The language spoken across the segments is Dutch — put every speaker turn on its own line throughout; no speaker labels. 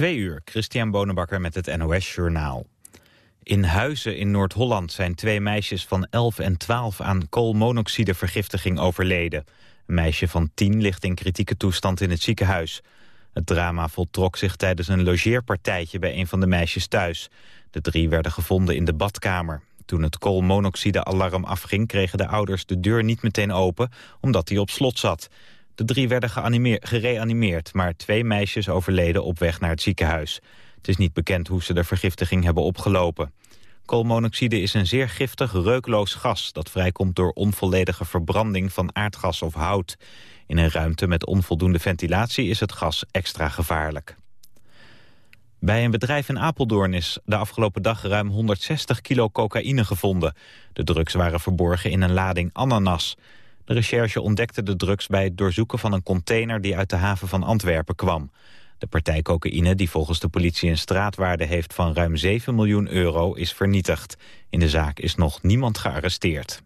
Twee uur, Christian Bonenbakker met het NOS Journaal. In Huizen in Noord-Holland zijn twee meisjes van 11 en 12 aan koolmonoxidevergiftiging overleden. Een meisje van 10 ligt in kritieke toestand in het ziekenhuis. Het drama voltrok zich tijdens een logeerpartijtje bij een van de meisjes thuis. De drie werden gevonden in de badkamer. Toen het koolmonoxide-alarm afging kregen de ouders de deur niet meteen open omdat die op slot zat. De drie werden gereanimeerd, maar twee meisjes overleden op weg naar het ziekenhuis. Het is niet bekend hoe ze de vergiftiging hebben opgelopen. Koolmonoxide is een zeer giftig, reukloos gas... dat vrijkomt door onvolledige verbranding van aardgas of hout. In een ruimte met onvoldoende ventilatie is het gas extra gevaarlijk. Bij een bedrijf in Apeldoorn is de afgelopen dag ruim 160 kilo cocaïne gevonden. De drugs waren verborgen in een lading ananas. De recherche ontdekte de drugs bij het doorzoeken van een container die uit de haven van Antwerpen kwam. De partij cocaïne, die volgens de politie een straatwaarde heeft van ruim 7 miljoen euro, is vernietigd. In de zaak is nog niemand gearresteerd.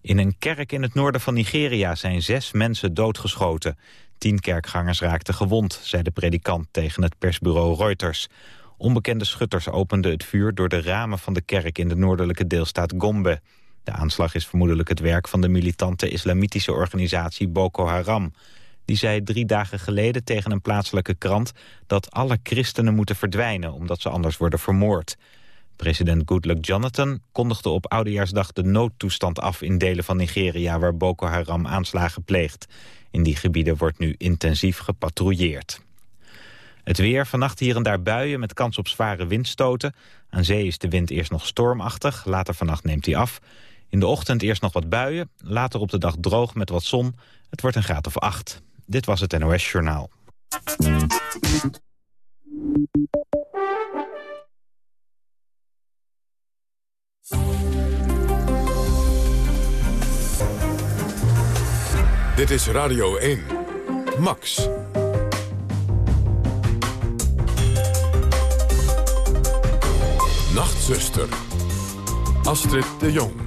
In een kerk in het noorden van Nigeria zijn zes mensen doodgeschoten. Tien kerkgangers raakten gewond, zei de predikant tegen het persbureau Reuters. Onbekende schutters openden het vuur door de ramen van de kerk in de noordelijke deelstaat Gombe. De aanslag is vermoedelijk het werk van de militante islamitische organisatie Boko Haram. Die zei drie dagen geleden tegen een plaatselijke krant dat alle christenen moeten verdwijnen omdat ze anders worden vermoord. President Goodluck Jonathan kondigde op Oudejaarsdag de noodtoestand af in delen van Nigeria waar Boko Haram aanslagen pleegt. In die gebieden wordt nu intensief gepatrouilleerd. Het weer, vannacht hier en daar buien met kans op zware windstoten. Aan zee is de wind eerst nog stormachtig, later vannacht neemt hij af. In de ochtend eerst nog wat buien, later op de dag droog met wat zon. Het wordt een graad of acht. Dit was het NOS Journaal.
Dit is Radio 1. Max. Nachtzuster. Astrid de Jong.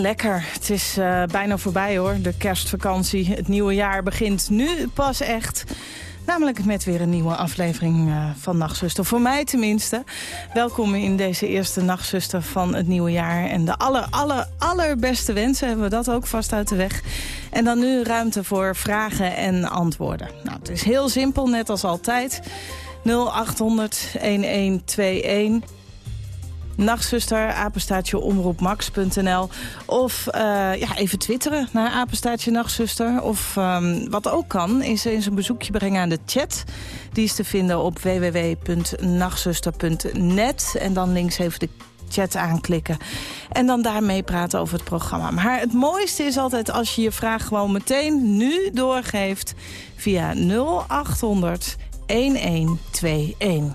Lekker. Het is uh, bijna voorbij hoor, de kerstvakantie. Het nieuwe jaar begint nu pas echt. Namelijk met weer een nieuwe aflevering uh, van Nachtzuster. Voor mij tenminste. Welkom in deze eerste Nachtzuster van het nieuwe jaar. En de aller, aller, allerbeste wensen hebben we dat ook vast uit de weg. En dan nu ruimte voor vragen en antwoorden. Nou, het is heel simpel, net als altijd. 0800 1121 Nachtzuster, apenstaatje omroepmax.nl. Of uh, ja, even twitteren naar apenstaatje nachtzuster. Of um, wat ook kan, is eens een bezoekje brengen aan de chat. Die is te vinden op www.nachtzuster.net. En dan links even de chat aanklikken. En dan daarmee praten over het programma. Maar het mooiste is altijd als je je vraag gewoon meteen nu doorgeeft... via 0800 1121.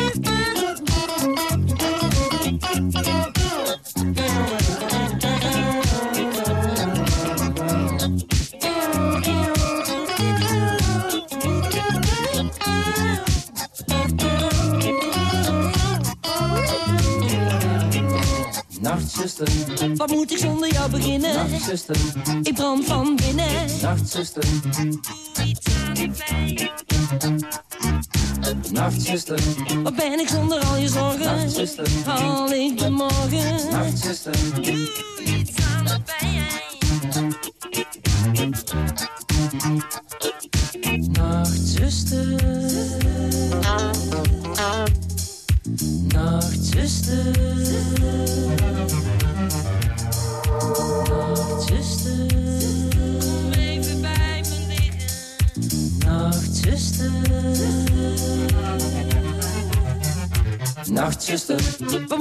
Nachtzuster, wat moet ik zonder jou beginnen? Nachtzuster, ik brand van binnen. Nachtzuster, doe iets aan de pijn. Nachtzuster, wat ben ik zonder al je zorgen? Nachtzuster, haal ik de morgen? Nachtzuster, doe iets aan de pijn.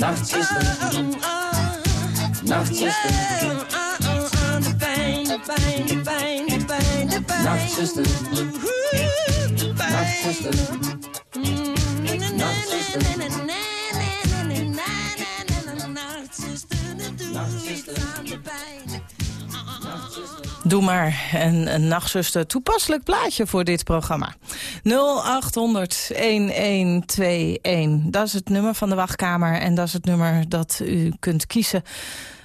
Nachtzuster, Nachtzuster, de pijn, de pijn, de pijn, de pijn, de pijn. Nachtzuster, Nachtzuster,
Doe maar. En een nachtzuster, toepasselijk plaatje voor dit programma. 0800-1121. Dat is het nummer van de wachtkamer. En dat is het nummer dat u kunt kiezen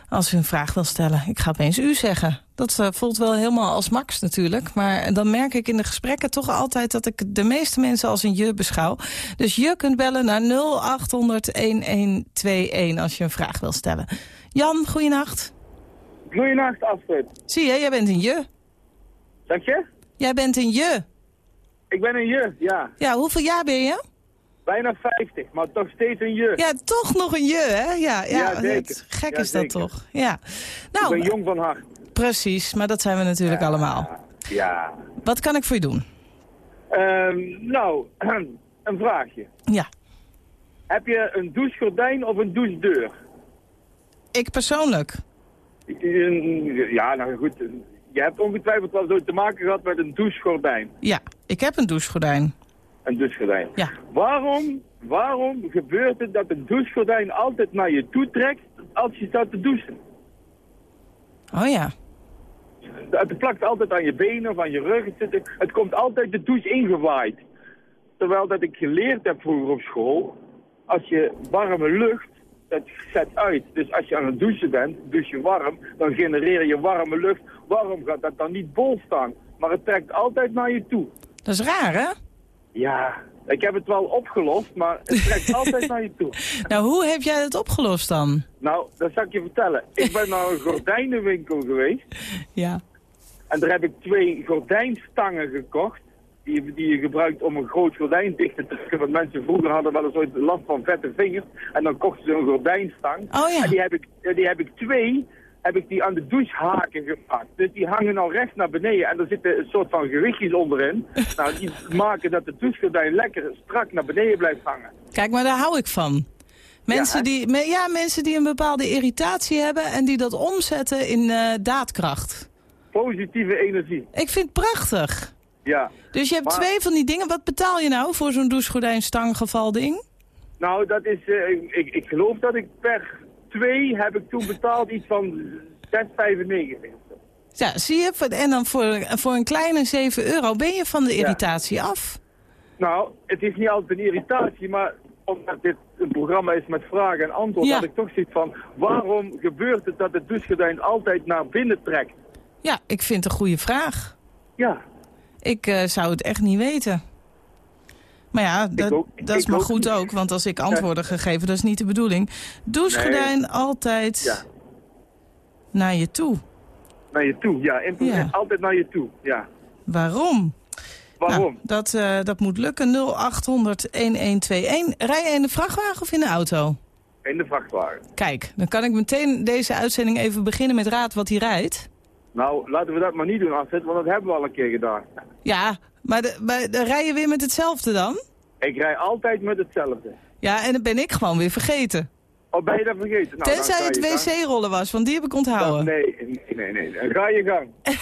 als u een vraag wil stellen. Ik ga opeens u zeggen. Dat uh, voelt wel helemaal als Max natuurlijk. Maar dan merk ik in de gesprekken toch altijd... dat ik de meeste mensen als een je beschouw. Dus je kunt bellen naar 0800-1121 als je een vraag wil stellen. Jan, goeienacht.
Goeienacht, Astrid.
Zie je, jij bent een je.
Zeg je?
Jij bent een je.
Ik ben een je, ja.
Ja, hoeveel jaar ben je?
Bijna 50, maar toch steeds een je.
Ja, toch nog een je, hè? Ja, ja,
Ja, zeker.
het- Gek
Ja,
is dat
zeker.
toch? Ja.
ik
Nou,
ben jong van hart.
precies, maar dat zijn we natuurlijk allemaal.
Ja.
Wat kan ik voor je doen?
Ehm, nou, een vraagje.
Ja,
Heb je een douchegordijn of een douchedeur?
ik persoonlijk.
Een- Ja, nou goed. Je hebt ongetwijfeld wel zo te maken gehad met een douchegordijn.
Ja, ik heb een douchegordijn.
Een douchegordijn.
Ja.
Waarom, waarom gebeurt het dat een douchegordijn altijd naar je toe trekt als je staat te douchen?
Oh ja.
Het plakt altijd aan je benen of aan je rug. Het, het komt altijd de douche ingewaaid. Terwijl dat ik geleerd heb vroeger op school, als je warme lucht, dat zet uit. Dus als je aan het douchen bent, douche je warm, dan genereer je warme lucht. Waarom gaat dat dan niet bol staan? Maar het trekt altijd naar je toe.
Dat is raar, hè?
Ja, ik heb het wel opgelost, maar het trekt altijd naar je toe.
Nou, hoe heb jij het opgelost dan?
Nou, dat zal ik je vertellen. Ik ben naar een gordijnenwinkel geweest.
Ja.
En daar heb ik twee gordijnstangen gekocht. Die, die je gebruikt om een groot gordijn dicht te trekken. Want mensen vroeger hadden wel eens ooit last van vette vingers. En dan kochten ze een gordijnstang.
Oh ja.
En die heb ik, die heb ik twee, heb ik die aan de douchehaken gemaakt. Dus die hangen nou recht naar beneden. En er zitten een soort van gewichtjes onderin. nou, die maken dat de douchegordijn lekker strak naar beneden blijft hangen.
Kijk, maar daar hou ik van. Mensen,
Ja,
die, ja, mensen die een bepaalde irritatie hebben en die dat omzetten in eh, daadkracht.
Positieve energie.
Ik vind het prachtig.
Ja.
Dus je hebt
Maar-
twee van die dingen. Wat betaal je nou voor zo'n douchegordijnstanggeval ding?
Nou, dat is, eh, ik, ik, geloof dat ik per twee heb ik toen betaald iets van 6,95.
Ja, zie je? En dan voor, voor een kleine 7 euro ben je van de irritatie af.
Nou, het is niet altijd een irritatie, maar omdat dit een programma is met vragen en antwoord,
Ja.
had ik toch zoiets van, waarom gebeurt het dat het douchegordijn altijd naar binnen trekt?
Ja, ik vind het een goede vraag.
Ja,
Ik eh, zou het echt niet weten. Maar ja, dat,
ook-
dat is maar goed
niet.
ook, want als ik antwoorden gegeven, dat is niet de bedoeling. Douchegordijn altijd
Ja.
naar je toe.
naar je toe. Ja,
Ja.
altijd naar je toe. Ja.
Waarom?
Waarom?
Nou, dat, eh, dat moet lukken. 0800-1121. Rij je in de vrachtwagen of in de auto?
In de vrachtwagen.
Kijk, dan kan ik meteen deze uitzending even beginnen met raad wat hij rijdt.
Nou, laten we dat maar niet doen, Afzet, want dat hebben we al een keer gedaan.
Ja, maar, de, maar rij je weer met hetzelfde dan?
Ik rij altijd met hetzelfde.
Ja, en dan ben ik gewoon weer vergeten.
Oh, ben je dat vergeten? Nou,
Tenzij het wc-rollen was, want die heb ik onthouden.
Nee, nee, nee, Ga je gang.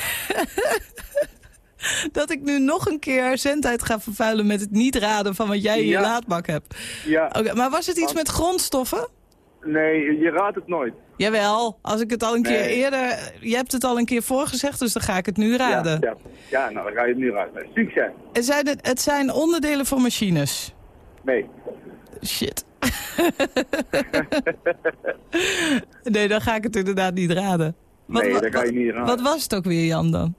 Dat ik nu nog een keer zendtijd ga vervuilen met het niet raden van wat jij in je laadbak hebt.
Ja,
Oké, maar was het iets met grondstoffen?
nee, je raadt het nooit.
Jawel, als ik het al een keer eerder... Je hebt het al een keer voorgezegd, dus dan ga ik het nu raden.
Ja, ja. ja, nou, dan ga je het nu raden. Succes.
Het, zijn het, het zijn onderdelen voor machines.
Nee.
Shit. nee, dan ga ik het inderdaad niet raden.
Nee, dat ga je niet raden.
Wat was het ook weer, Jan, dan?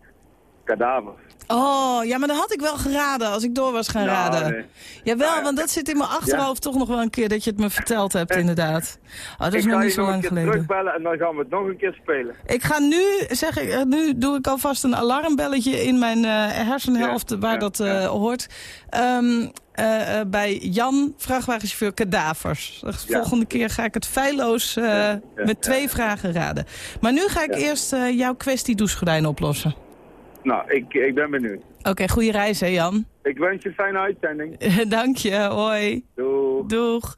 Kadavers.
Oh, ja, maar dan had ik wel geraden als ik door was gaan
Nou,
raden.
nee.
Jawel,
Nou
want dat zit in mijn achterhoofd toch nog wel een keer dat je het me verteld hebt, inderdaad. Oh, dat is
ik
nog
ga
niet
je
zo
nog een
lang
keer
geleden.
terugbellen en dan gaan we het nog een keer spelen.
Ik ga nu, zeg ik, eh, nu doe ik alvast een alarmbelletje in mijn eh, hersenhelft
Ja,
waar
ja,
dat eh, hoort. Ehm, eh, eh, bij Jan, vrachtwagenchauffeur kadavers. De
Ja.
Volgende keer ga ik het feilloos eh, met twee vragen raden. Maar nu ga ik eerst eh, jouw kwestie douchegordijn oplossen.
Nou, ik, ik ben benieuwd.
Oké, goede reis hè Jan.
Ik wens je een fijne uitzending.
Dank je, hoi.
Doei.
Doeg. 0800-1121.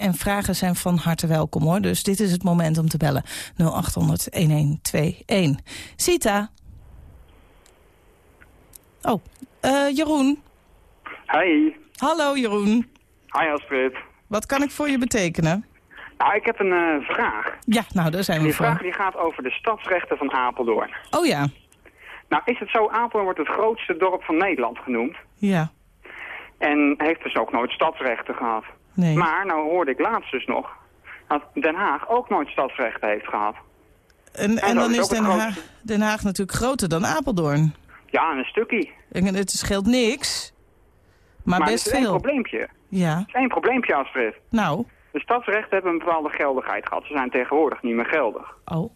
En vragen zijn van harte welkom hoor. Dus dit is het moment om te bellen. 0800-1121. Sita. Oh, eh, Jeroen.
Hi.
Hallo Jeroen.
Hi Astrid.
Wat kan ik voor je betekenen?
Nou, ik heb een eh, vraag.
Ja, nou daar zijn we
Die vraag die gaat over de stadsrechten van Apeldoorn.
Oh ja.
Nou, is het zo, Apeldoorn wordt het grootste dorp van Nederland genoemd.
Ja.
En heeft dus ook nooit stadsrechten gehad.
Nee.
Maar, nou hoorde ik laatst dus nog, dat Den Haag ook nooit stadsrechten heeft gehad.
En,
en
dan
is
is
het
Den Haag,
grootste.
Den Haag natuurlijk groter dan Apeldoorn.
Ja, een stukje.
En het scheelt niks. Maar,
Maar
best
is één
veel.
probleempje.
Ja.
is één probleempje, Astrid.
Nou.
De stadsrechten hebben een bepaalde geldigheid gehad. Ze zijn tegenwoordig niet meer geldig.
Oh.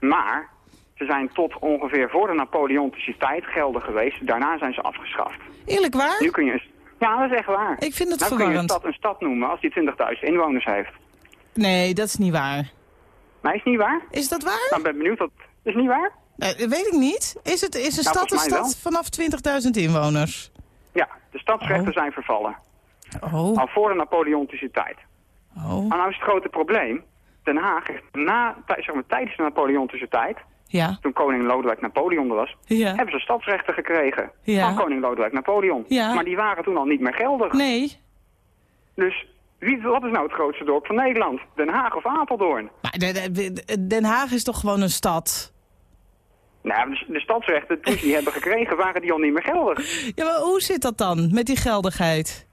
Maar ze zijn tot ongeveer voor de Napoleontische tijd geldig geweest. Daarna zijn ze afgeschaft.
Eerlijk waar?
Nu kun je... Ja, dat is echt waar.
Ik vind het
nou kun je een
verwarrend.
stad een stad noemen als die 20.000 inwoners heeft.
Nee, dat is niet waar.
Maar is niet waar?
Is dat waar?
Nou, ik ben benieuwd. Wat... Is niet waar?
Nee, dat weet ik niet. Is, het, is een
Nou,
stad een stad vanaf 20.000 inwoners?
Ja, de stadsrechten
Oh.
zijn vervallen.
Oh,
Al voor de Napoleontische tijd.
Oh.
Maar nou is het grote probleem. Den Haag heeft na, tij- zeg maar, tijdens de Napoleontische tijd,
Ja,
toen koning Lodewijk Napoleon er was,
ja.
hebben ze stadsrechten gekregen
Ja.
van koning Lodewijk Napoleon. Maar die waren toen al niet meer geldig.
Nee,
Dus wie, wat is nou het grootste dorp van Nederland? Den Haag of Apeldoorn?
maar de- de- de- Den Haag is toch gewoon een stad?
Nou, de, de stadsrechten, toen ze die hebben gekregen, waren die al niet meer geldig.
Ja, maar hoe zit dat dan met die geldigheid?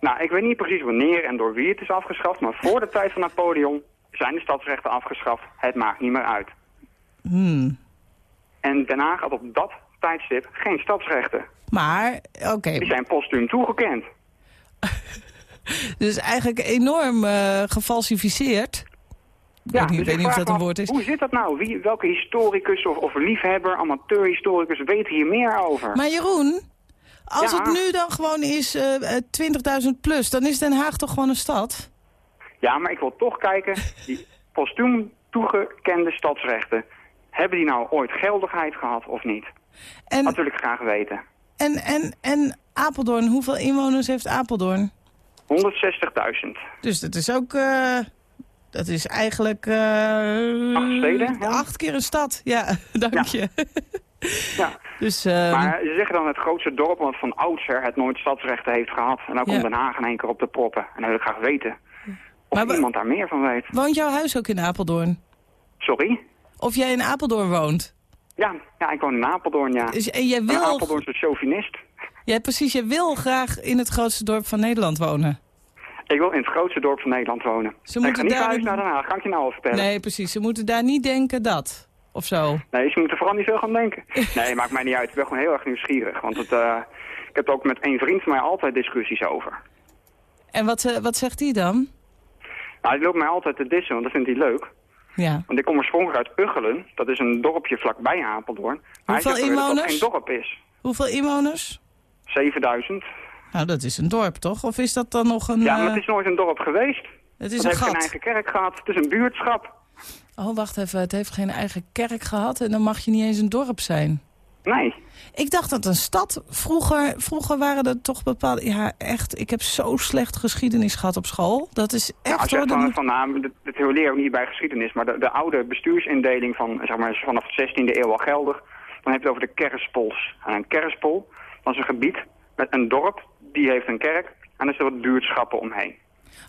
Nou, ik weet niet precies wanneer en door wie het is afgeschaft, maar voor de tijd van Napoleon zijn de stadsrechten afgeschaft. Het maakt niet meer uit.
Hmm.
En Den Haag had op dat tijdstip geen stadsrechten.
Maar, oké,
Die zijn postuum toegekend.
dus eigenlijk enorm eh, gefalsificeerd. Ik weet niet,
dus
ik weet
ik
niet of dat een woord is.
Hoe zit dat nou? Wie, welke historicus of, of liefhebber, amateurhistoricus weet hier meer over?
Maar Jeroen, als
Ja.
het nu dan gewoon is eh, eh, 20.000 plus, dan is Den Haag toch gewoon een stad?
Ja, maar ik wil toch kijken, die postuum toegekende stadsrechten, hebben die nou ooit geldigheid gehad of niet?
En,
Dat wil ik graag weten.
en, en, en Apeldoorn, hoeveel inwoners heeft Apeldoorn?
160.000.
Dus dat is ook... eh, dat is eigenlijk... eh,
Acht steden, ja.
Acht keer een stad, ja, dank
Ja.
je.
Ja,
Dus, ehm,
maar ze zeggen dan het grootste dorp, want van oudsher het nooit stadsrechten heeft gehad. En dan komt. Den Haag in één keer op de proppen. En dan wil ik graag weten of
Maar
iemand daar meer van weet.
woont jouw huis ook in Apeldoorn?
Sorry?
Of jij in Apeldoorn woont?
Ja, ja, ik woon in Apeldoorn, ja.
Dus, en jij
Een
wil...
Apeldoornse chauvinist.
Ja, precies, jij wil graag in het grootste dorp van Nederland wonen.
Ik wil in het grootste dorp van Nederland wonen.
Ze
ik ga
moeten
niet
daar-
naar Den Haag, kan ik je nou al vertellen.
Nee, precies. Ze moeten daar niet denken dat. Of zo.
Nee, ze moeten vooral niet veel gaan denken. Nee, maakt mij niet uit. Ik ben gewoon heel erg nieuwsgierig. Want het, eh, ik heb er ook met een vriend van mij altijd discussies over.
En wat, eh, wat zegt hij dan?
Nou, hij loopt mij altijd te dissen, want dat vindt hij leuk.
Ja.
Want ik kom oorspronkelijk uit Uggelen. Dat is een dorpje vlakbij Apeldoorn. Maar
Hoeveel
hij zegt weer dat dat
inwoners?
geen dorp is.
Hoeveel inwoners?
7000.
Nou, dat is een dorp, toch? Of is dat dan nog een...
Ja, maar
eh,
het is nooit een dorp geweest.
het is
Het
een
heeft geen eigen kerk gehad. Het is een buurtschap.
Oh, wacht even. Het heeft geen eigen kerk gehad en dan mag je niet eens een dorp zijn.
Nee.
Ik dacht dat een stad... Vroeger, vroeger waren er toch bepaalde... Ja, echt, ik heb zo slecht geschiedenis gehad op school. Dat is
Ja,
echt...
als je
hoor,
echt
dat
van,
moet-
van nou, dat, dat leer ook niet bij geschiedenis, maar de, de oude bestuursindeling van, zeg maar, is vanaf de 16e eeuw al geldig. Dan heb je het over de kerspels. En een kerspel, dat is een gebied met een dorp, die heeft een kerk, en er zitten wat buurtschappen omheen.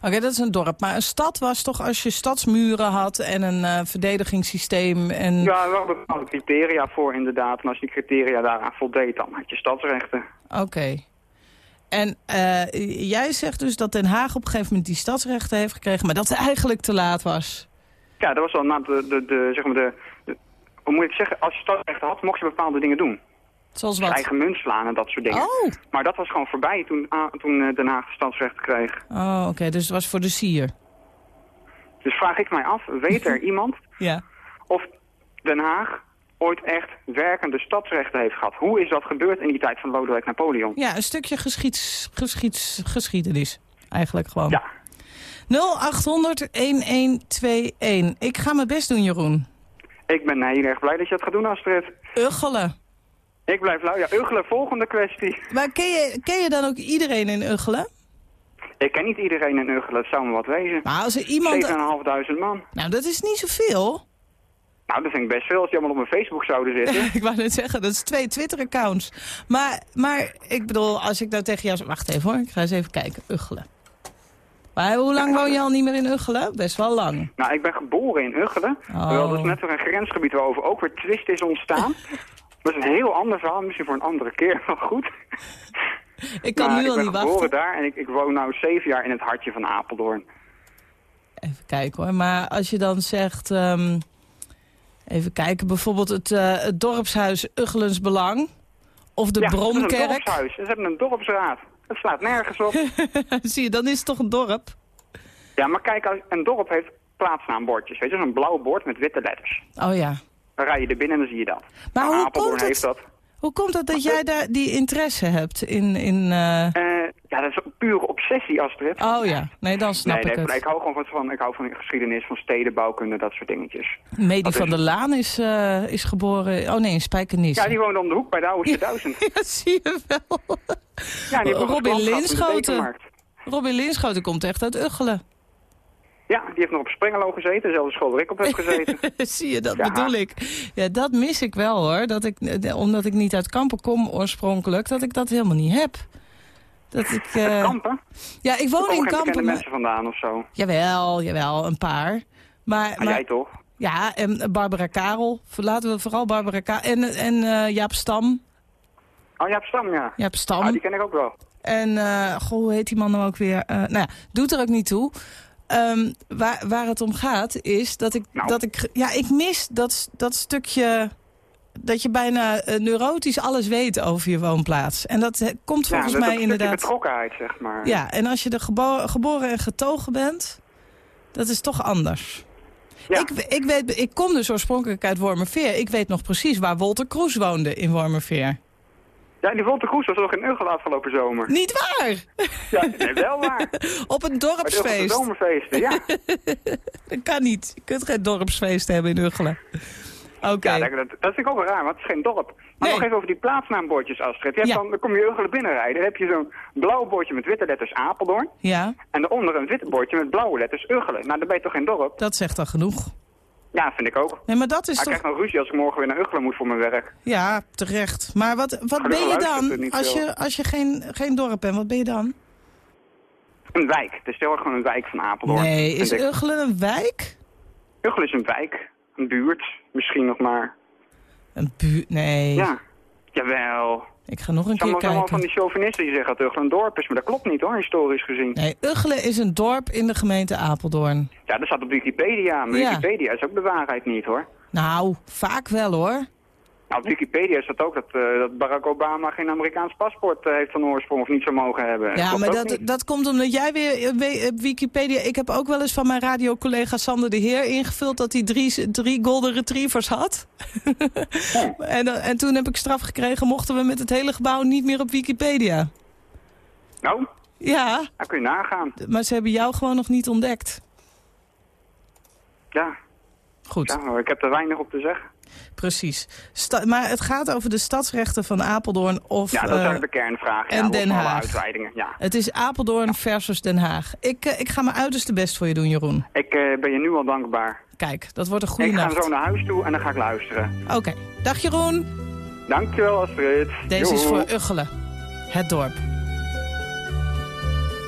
Oké, dat is een dorp. Maar een stad was toch als je stadsmuren had en een eh, verdedigingssysteem en...
Ja, wel bepaalde criteria voor inderdaad. En als je die criteria daaraan voldeed, dan had je stadsrechten.
Oké. En eh, jij zegt dus dat Den Haag op een gegeven moment die stadsrechten heeft gekregen... maar dat het eigenlijk te laat was.
Ja, dat was wel na de, de, de, zeg maar de, de- hoe moet ik zeggen, als je stadsrechten had, mocht je bepaalde dingen doen.
Zoals wat?
eigen munt slaan en dat soort dingen.
Oh,
Maar dat was gewoon voorbij toen, ah, toen eh, Den Haag de stadsrechten kreeg.
oh oké, dus het was voor de sier.
Dus vraag ik mij af, weet er iemand
Ja.
of Den Haag ooit echt werkende stadsrechten heeft gehad? Hoe is dat gebeurd in die tijd van Lodewijk Napoleon?
Ja, een stukje geschieds, geschieds, geschiedenis. Eigenlijk gewoon.
Ja,
0800-1121. Ik ga mijn best doen, Jeroen.
ik ben heel erg blij dat je dat gaat doen, Astrid.
Uggelen.
Ik blijf lui. Ja, Uggelen, volgende kwestie.
Maar ken je, ken je dan ook iedereen in Uggelen?
Ik ken niet iedereen in Uggelen, het zou me wat wezen.
Maar als er iemand...
7.500 man.
Nou, dat is niet zoveel.
Nou, dat vind ik best veel als die allemaal op mijn Facebook zouden zitten.
ik wou net zeggen, dat is twee Twitter-accounts. Maar, maar ik bedoel, als ik nou tegen jou... zeg- Wacht even hoor, ik ga eens even kijken. Uggelen. Maar hoe lang woon je al niet meer in Uggelen? Best wel lang.
Nou, ik ben geboren in Uggelen.
Oh.
Wel, dat is net weer een grensgebied waarover ook weer twist is ontstaan. dat is een heel ander verhaal, misschien voor een andere keer wel goed.
Ik kan
Maar
nu
ik
al
ben
niet
geboren
wachten.
daar en ik, ik woon nu zeven jaar in het hartje van Apeldoorn.
Even kijken hoor. Maar als je dan zegt... ehm, even kijken, bijvoorbeeld het, eh, het dorpshuis Uggelens Belang. Of de
ja, dat is een dorpshuis. Ze hebben een dorpsraad. Het slaat nergens op.
Zie je, dan is het toch een dorp?
ja, maar kijk, een dorp heeft plaatsnaambordjes. Weet je, zo'n blauw bord met witte letters.
Oh ja.
Dan rij je er binnen en dan zie je dat.
Maar
Nou,
hoe
Apeldoorn
komt het-
heeft dat.
Hoe komt het dat jij daar die interesse hebt in... in eh,
Eh, ja, dat is een pure obsessie, Astrid.
Oh ja, nee, dan snap
nee, nee,
ik het.
ik hou gewoon van, ik hou van geschiedenis, van stedenbouwkunde, dat soort dingetjes.
Medi
Dat
van
is-
der Laan is, eh, is geboren... Oh nee, in Spijkenisse.
Ja, die woonde om de hoek bij de oude Duizend.
Ja, zie je wel.
Ja,
Robin Linschoten. Robin Linschoten komt echt uit Uggelen.
Ja, die heeft nog op Springelo gezeten, dezelfde school waar ik op heb gezeten.
zie je, dat
Ja.
bedoel ik. Ja, dat mis ik wel hoor. Dat ik, eh, omdat ik niet uit Kampen kom oorspronkelijk, dat ik dat helemaal niet heb. Dat ik, eh,
Kampen?
ja, ik
Er
woon in Kampen. maar-
mensen vandaan of zo.
Jawel, jawel, een paar. Maar,
Ah,
maar
jij toch?
ja, en Barbara Karel. Laten we vooral Barbara Karel. En, en eh, Jaap Stam.
Oh, ja, Stam, ja.
Jaap Stam.
Ah, die ken ik ook wel.
En, goh, hoe heet die man nou ook weer? Eh, nou ja, doet er ook niet toe. Ehm, waar, waar het om gaat is dat ik,
Nou.
dat ik, ja, ik mis dat, dat stukje dat je bijna eh, neurotisch alles weet over je woonplaats. En dat eh, komt volgens
ja, dat,
mij
dat stukje
inderdaad...
betrokkenheid, zeg maar.
Ja, en als je er gebo- geboren en getogen bent, dat is toch anders.
Ja.
Ik, ik, weet, ik kom dus oorspronkelijk uit Wormerveer. Ik weet nog precies waar Wolter Kroes woonde in Wormerveer.
Ja, die Wolter Kroes was toch in Uggel afgelopen zomer?
Niet waar!
Ja, nee, wel waar.
Op een dorpsfeest.
zomerfeesten, ja.
Dat kan niet. Je kunt geen dorpsfeest hebben in Uggelen. Oké.
Ja, dat, dat, dat vind ik ook wel raar, want het is geen dorp. Maar
Nee.
nog even over die plaatsnaambordjes, Astrid. Je hebt
Ja.
dan, dan kom je Uggelen binnenrijden, dan heb je zo'n blauw bordje met witte letters Apeldoorn.
Ja,
En daaronder een wit bordje met blauwe letters Uggelen. Nou, dan ben je toch geen dorp?
dat zegt dan genoeg.
Ja, vind ik ook.
Nee, maar dat is
Hij
toch...
krijgt nog ruzie als ik morgen weer naar Uggelen moet voor mijn werk.
Ja, terecht. Maar wat, wat
Gelukkig
ben je dan als
veel.
je, als je geen, geen dorp bent? Wat ben je dan?
Een wijk. Het is heel erg gewoon een wijk van Apeldoorn.
Nee, is
ik.
Uggelen een wijk?
Uggelen is een wijk. Een buurt. Misschien nog maar.
Een buurt? Nee.
Ja. Jawel.
Ik ga nog een keer
allemaal allemaal van
kijken.
die chauvinisten die zeggen dat Uggelen een dorp is. Maar dat klopt niet hoor, historisch gezien.
Nee, Uggelen is een dorp in de gemeente Apeldoorn.
Ja, dat staat op Wikipedia. Maar
Ja.
Wikipedia is ook de waarheid niet hoor.
Nou, vaak wel hoor.
Nou, op Wikipedia staat ook dat, eh, dat Barack Obama geen Amerikaans paspoort eh, heeft van oorsprong of niet zou mogen hebben.
Ja,
Klopt
maar dat, dat komt omdat jij weer eh, we- op Wikipedia... Ik heb ook wel eens van mijn radiocollega Sander de Heer ingevuld... dat hij drie, drie golden retrievers had. en, en toen heb ik straf gekregen... mochten we met het hele gebouw niet meer op Wikipedia.
Nou,
Ja,
daar kun je nagaan.
maar ze hebben jou gewoon nog niet ontdekt.
Ja,
Goed.
ja, ik heb er weinig op te zeggen.
Precies. Sta- maar het gaat over de stadsrechten van Apeldoorn of...
Ja, dat is
eh,
de kernvraag.
en
ja,
Den Haag.
Ja.
het is Apeldoorn versus Den Haag. Ik, eh, ik ga mijn uiterste best voor je doen, Jeroen.
Ik eh, ben je nu al dankbaar.
Kijk, dat wordt een goede
ik ga
nacht.
zo naar huis toe en dan ga ik luisteren.
Oké. Dag Jeroen.
Dankjewel Astrid.
Deze is voor Uggelen. Het dorp.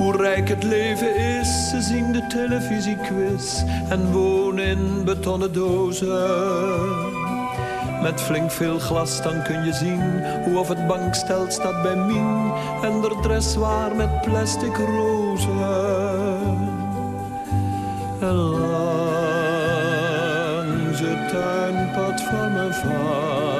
hoe rijk het leven is. Ze zien de televisiequiz en wonen in betonnen dozen. Met flink veel glas dan kun je zien hoe of het bankstel staat bij Mien. En de dress waar met plastic rozen. En langs het tuinpad van mijn vader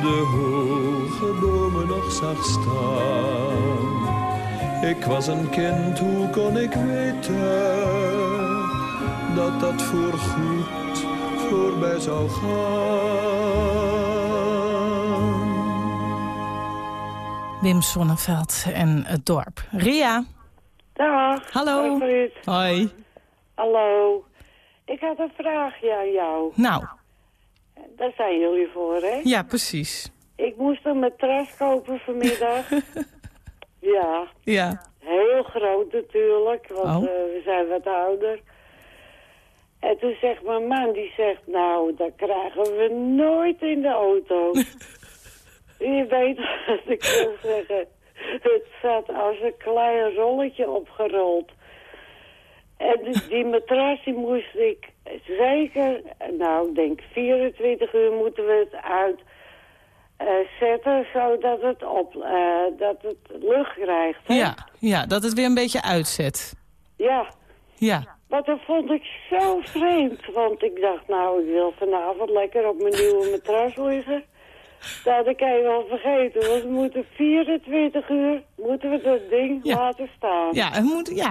de hoge bomen nog zag staan. Ik was een kind, hoe kon ik weten dat dat voorgoed voorbij zou gaan?
Wim Sonneveld en het dorp. Ria,
Dag.
Hallo. Hoi.
Hallo. Ik had een vraagje aan jou.
Nou,
Daar zijn jullie voor, hè?
ja, precies.
Ik moest een matras kopen vanmiddag. ja,
Ja.
heel groot natuurlijk, want
Oh.
eh, we zijn wat ouder. En toen zegt mijn man, die zegt, nou, dat krijgen we nooit in de auto. Je weet wat ik wil zeggen. Het zat als een klein rolletje opgerold. En dus die matras die moest ik zeker, nou ik denk 24 uur moeten we het uit eh, zetten, zodat het, op, eh, dat het lucht krijgt. Hè?
Ja, ja, dat het weer een beetje uitzet.
Ja,
Ja,
maar dat vond ik zo vreemd. Want ik dacht, nou, ik wil vanavond lekker op mijn nieuwe matras liggen. Dat kan je wel vergeten, want we moeten 24 uur moeten we dat ding
Ja.
laten staan.
ja, het moet, ja.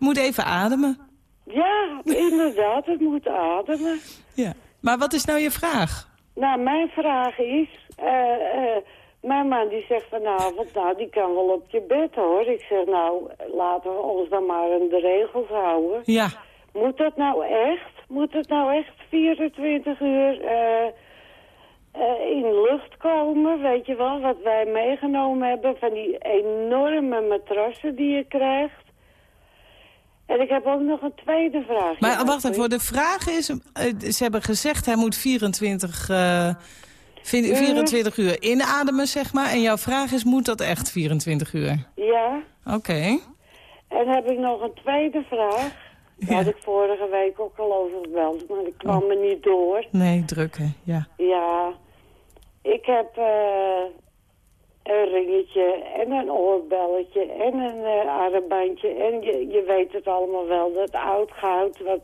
Moet even ademen.
Ja, inderdaad, het moet ademen.
Ja. Maar wat is nou je vraag?
Nou, mijn vraag is... eh, eh, mijn man die zegt vanavond, nou, die kan wel op je bed, hoor. Ik zeg, nou, laten we ons dan maar aan de regels houden.
Ja,
Moet dat nou echt? Moet het nou echt 24 uur eh, in lucht komen? Weet je wel, wat wij meegenomen hebben van die enorme matrassen die je krijgt. En ik heb ook nog een tweede vraag.
Maar wacht even, de vraag is... eh, ze hebben gezegd hij moet 24, eh, vi- 24 uur inademen, zeg maar. En jouw vraag is, moet dat echt 24 uur?
Ja,
Oké.
en heb ik nog een tweede vraag. Daar had ik vorige week ook al over gebeld, maar ik kwam
Oh.
er niet door.
Nee, druk, hè. Ja.
Ja, ik heb eh, een ringetje en een oorbelletje en een eh, armbandje. En je, je weet het allemaal wel, dat oud goud wat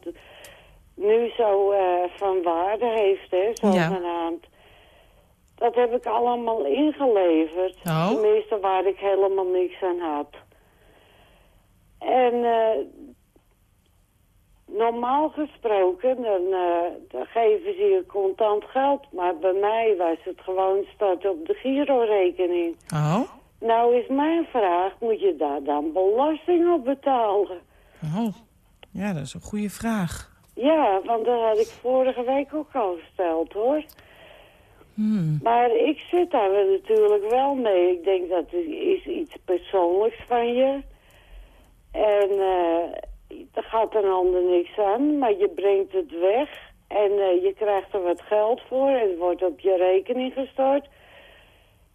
nu zo eh, van waarde heeft, hè, zogenaamd. Dat heb ik allemaal ingeleverd.
Oh.
Tenminste, waar ik helemaal niks aan had. En eh, normaal gesproken, dan, eh, dan geven ze je contant geld. Maar bij mij was het gewoon start op de Giro-rekening.
Oh.
Nou is mijn vraag, moet je daar dan belasting op betalen?
Oh. Ja, dat is een goede vraag.
Ja, want dat had ik vorige week ook al gesteld, hoor.
Hmm.
Maar ik zit daar natuurlijk wel mee. Ik denk dat het is iets persoonlijks van je. En eh er gaat een ander niks aan, maar je brengt het weg. En eh, je krijgt er wat geld voor en het wordt op je rekening gestort.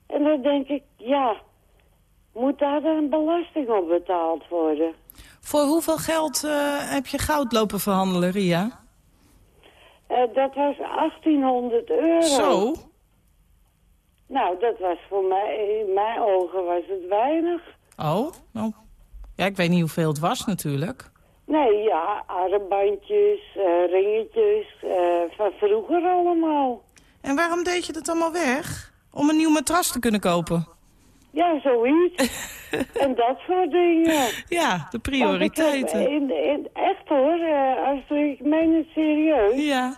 En dan denk ik, ja, moet daar dan belasting op betaald worden?
Voor hoeveel geld eh, heb je goud lopen verhandelen, Ria?
Eh, dat was 1800 euro.
Zo?
Nou, dat was voor mij, in mijn ogen was het weinig.
Oh, nou. Ja, ik weet niet hoeveel het was natuurlijk.
Nee, ja, armbandjes, eh, ringetjes, eh, van vroeger allemaal.
En waarom deed je dat allemaal weg? Om een nieuw matras te kunnen kopen?
Ja, zoiets. en dat soort dingen.
Ja, de
heb
prioriteiten.
In, in, echt hoor, eh, als ik meen het serieus.
Ja.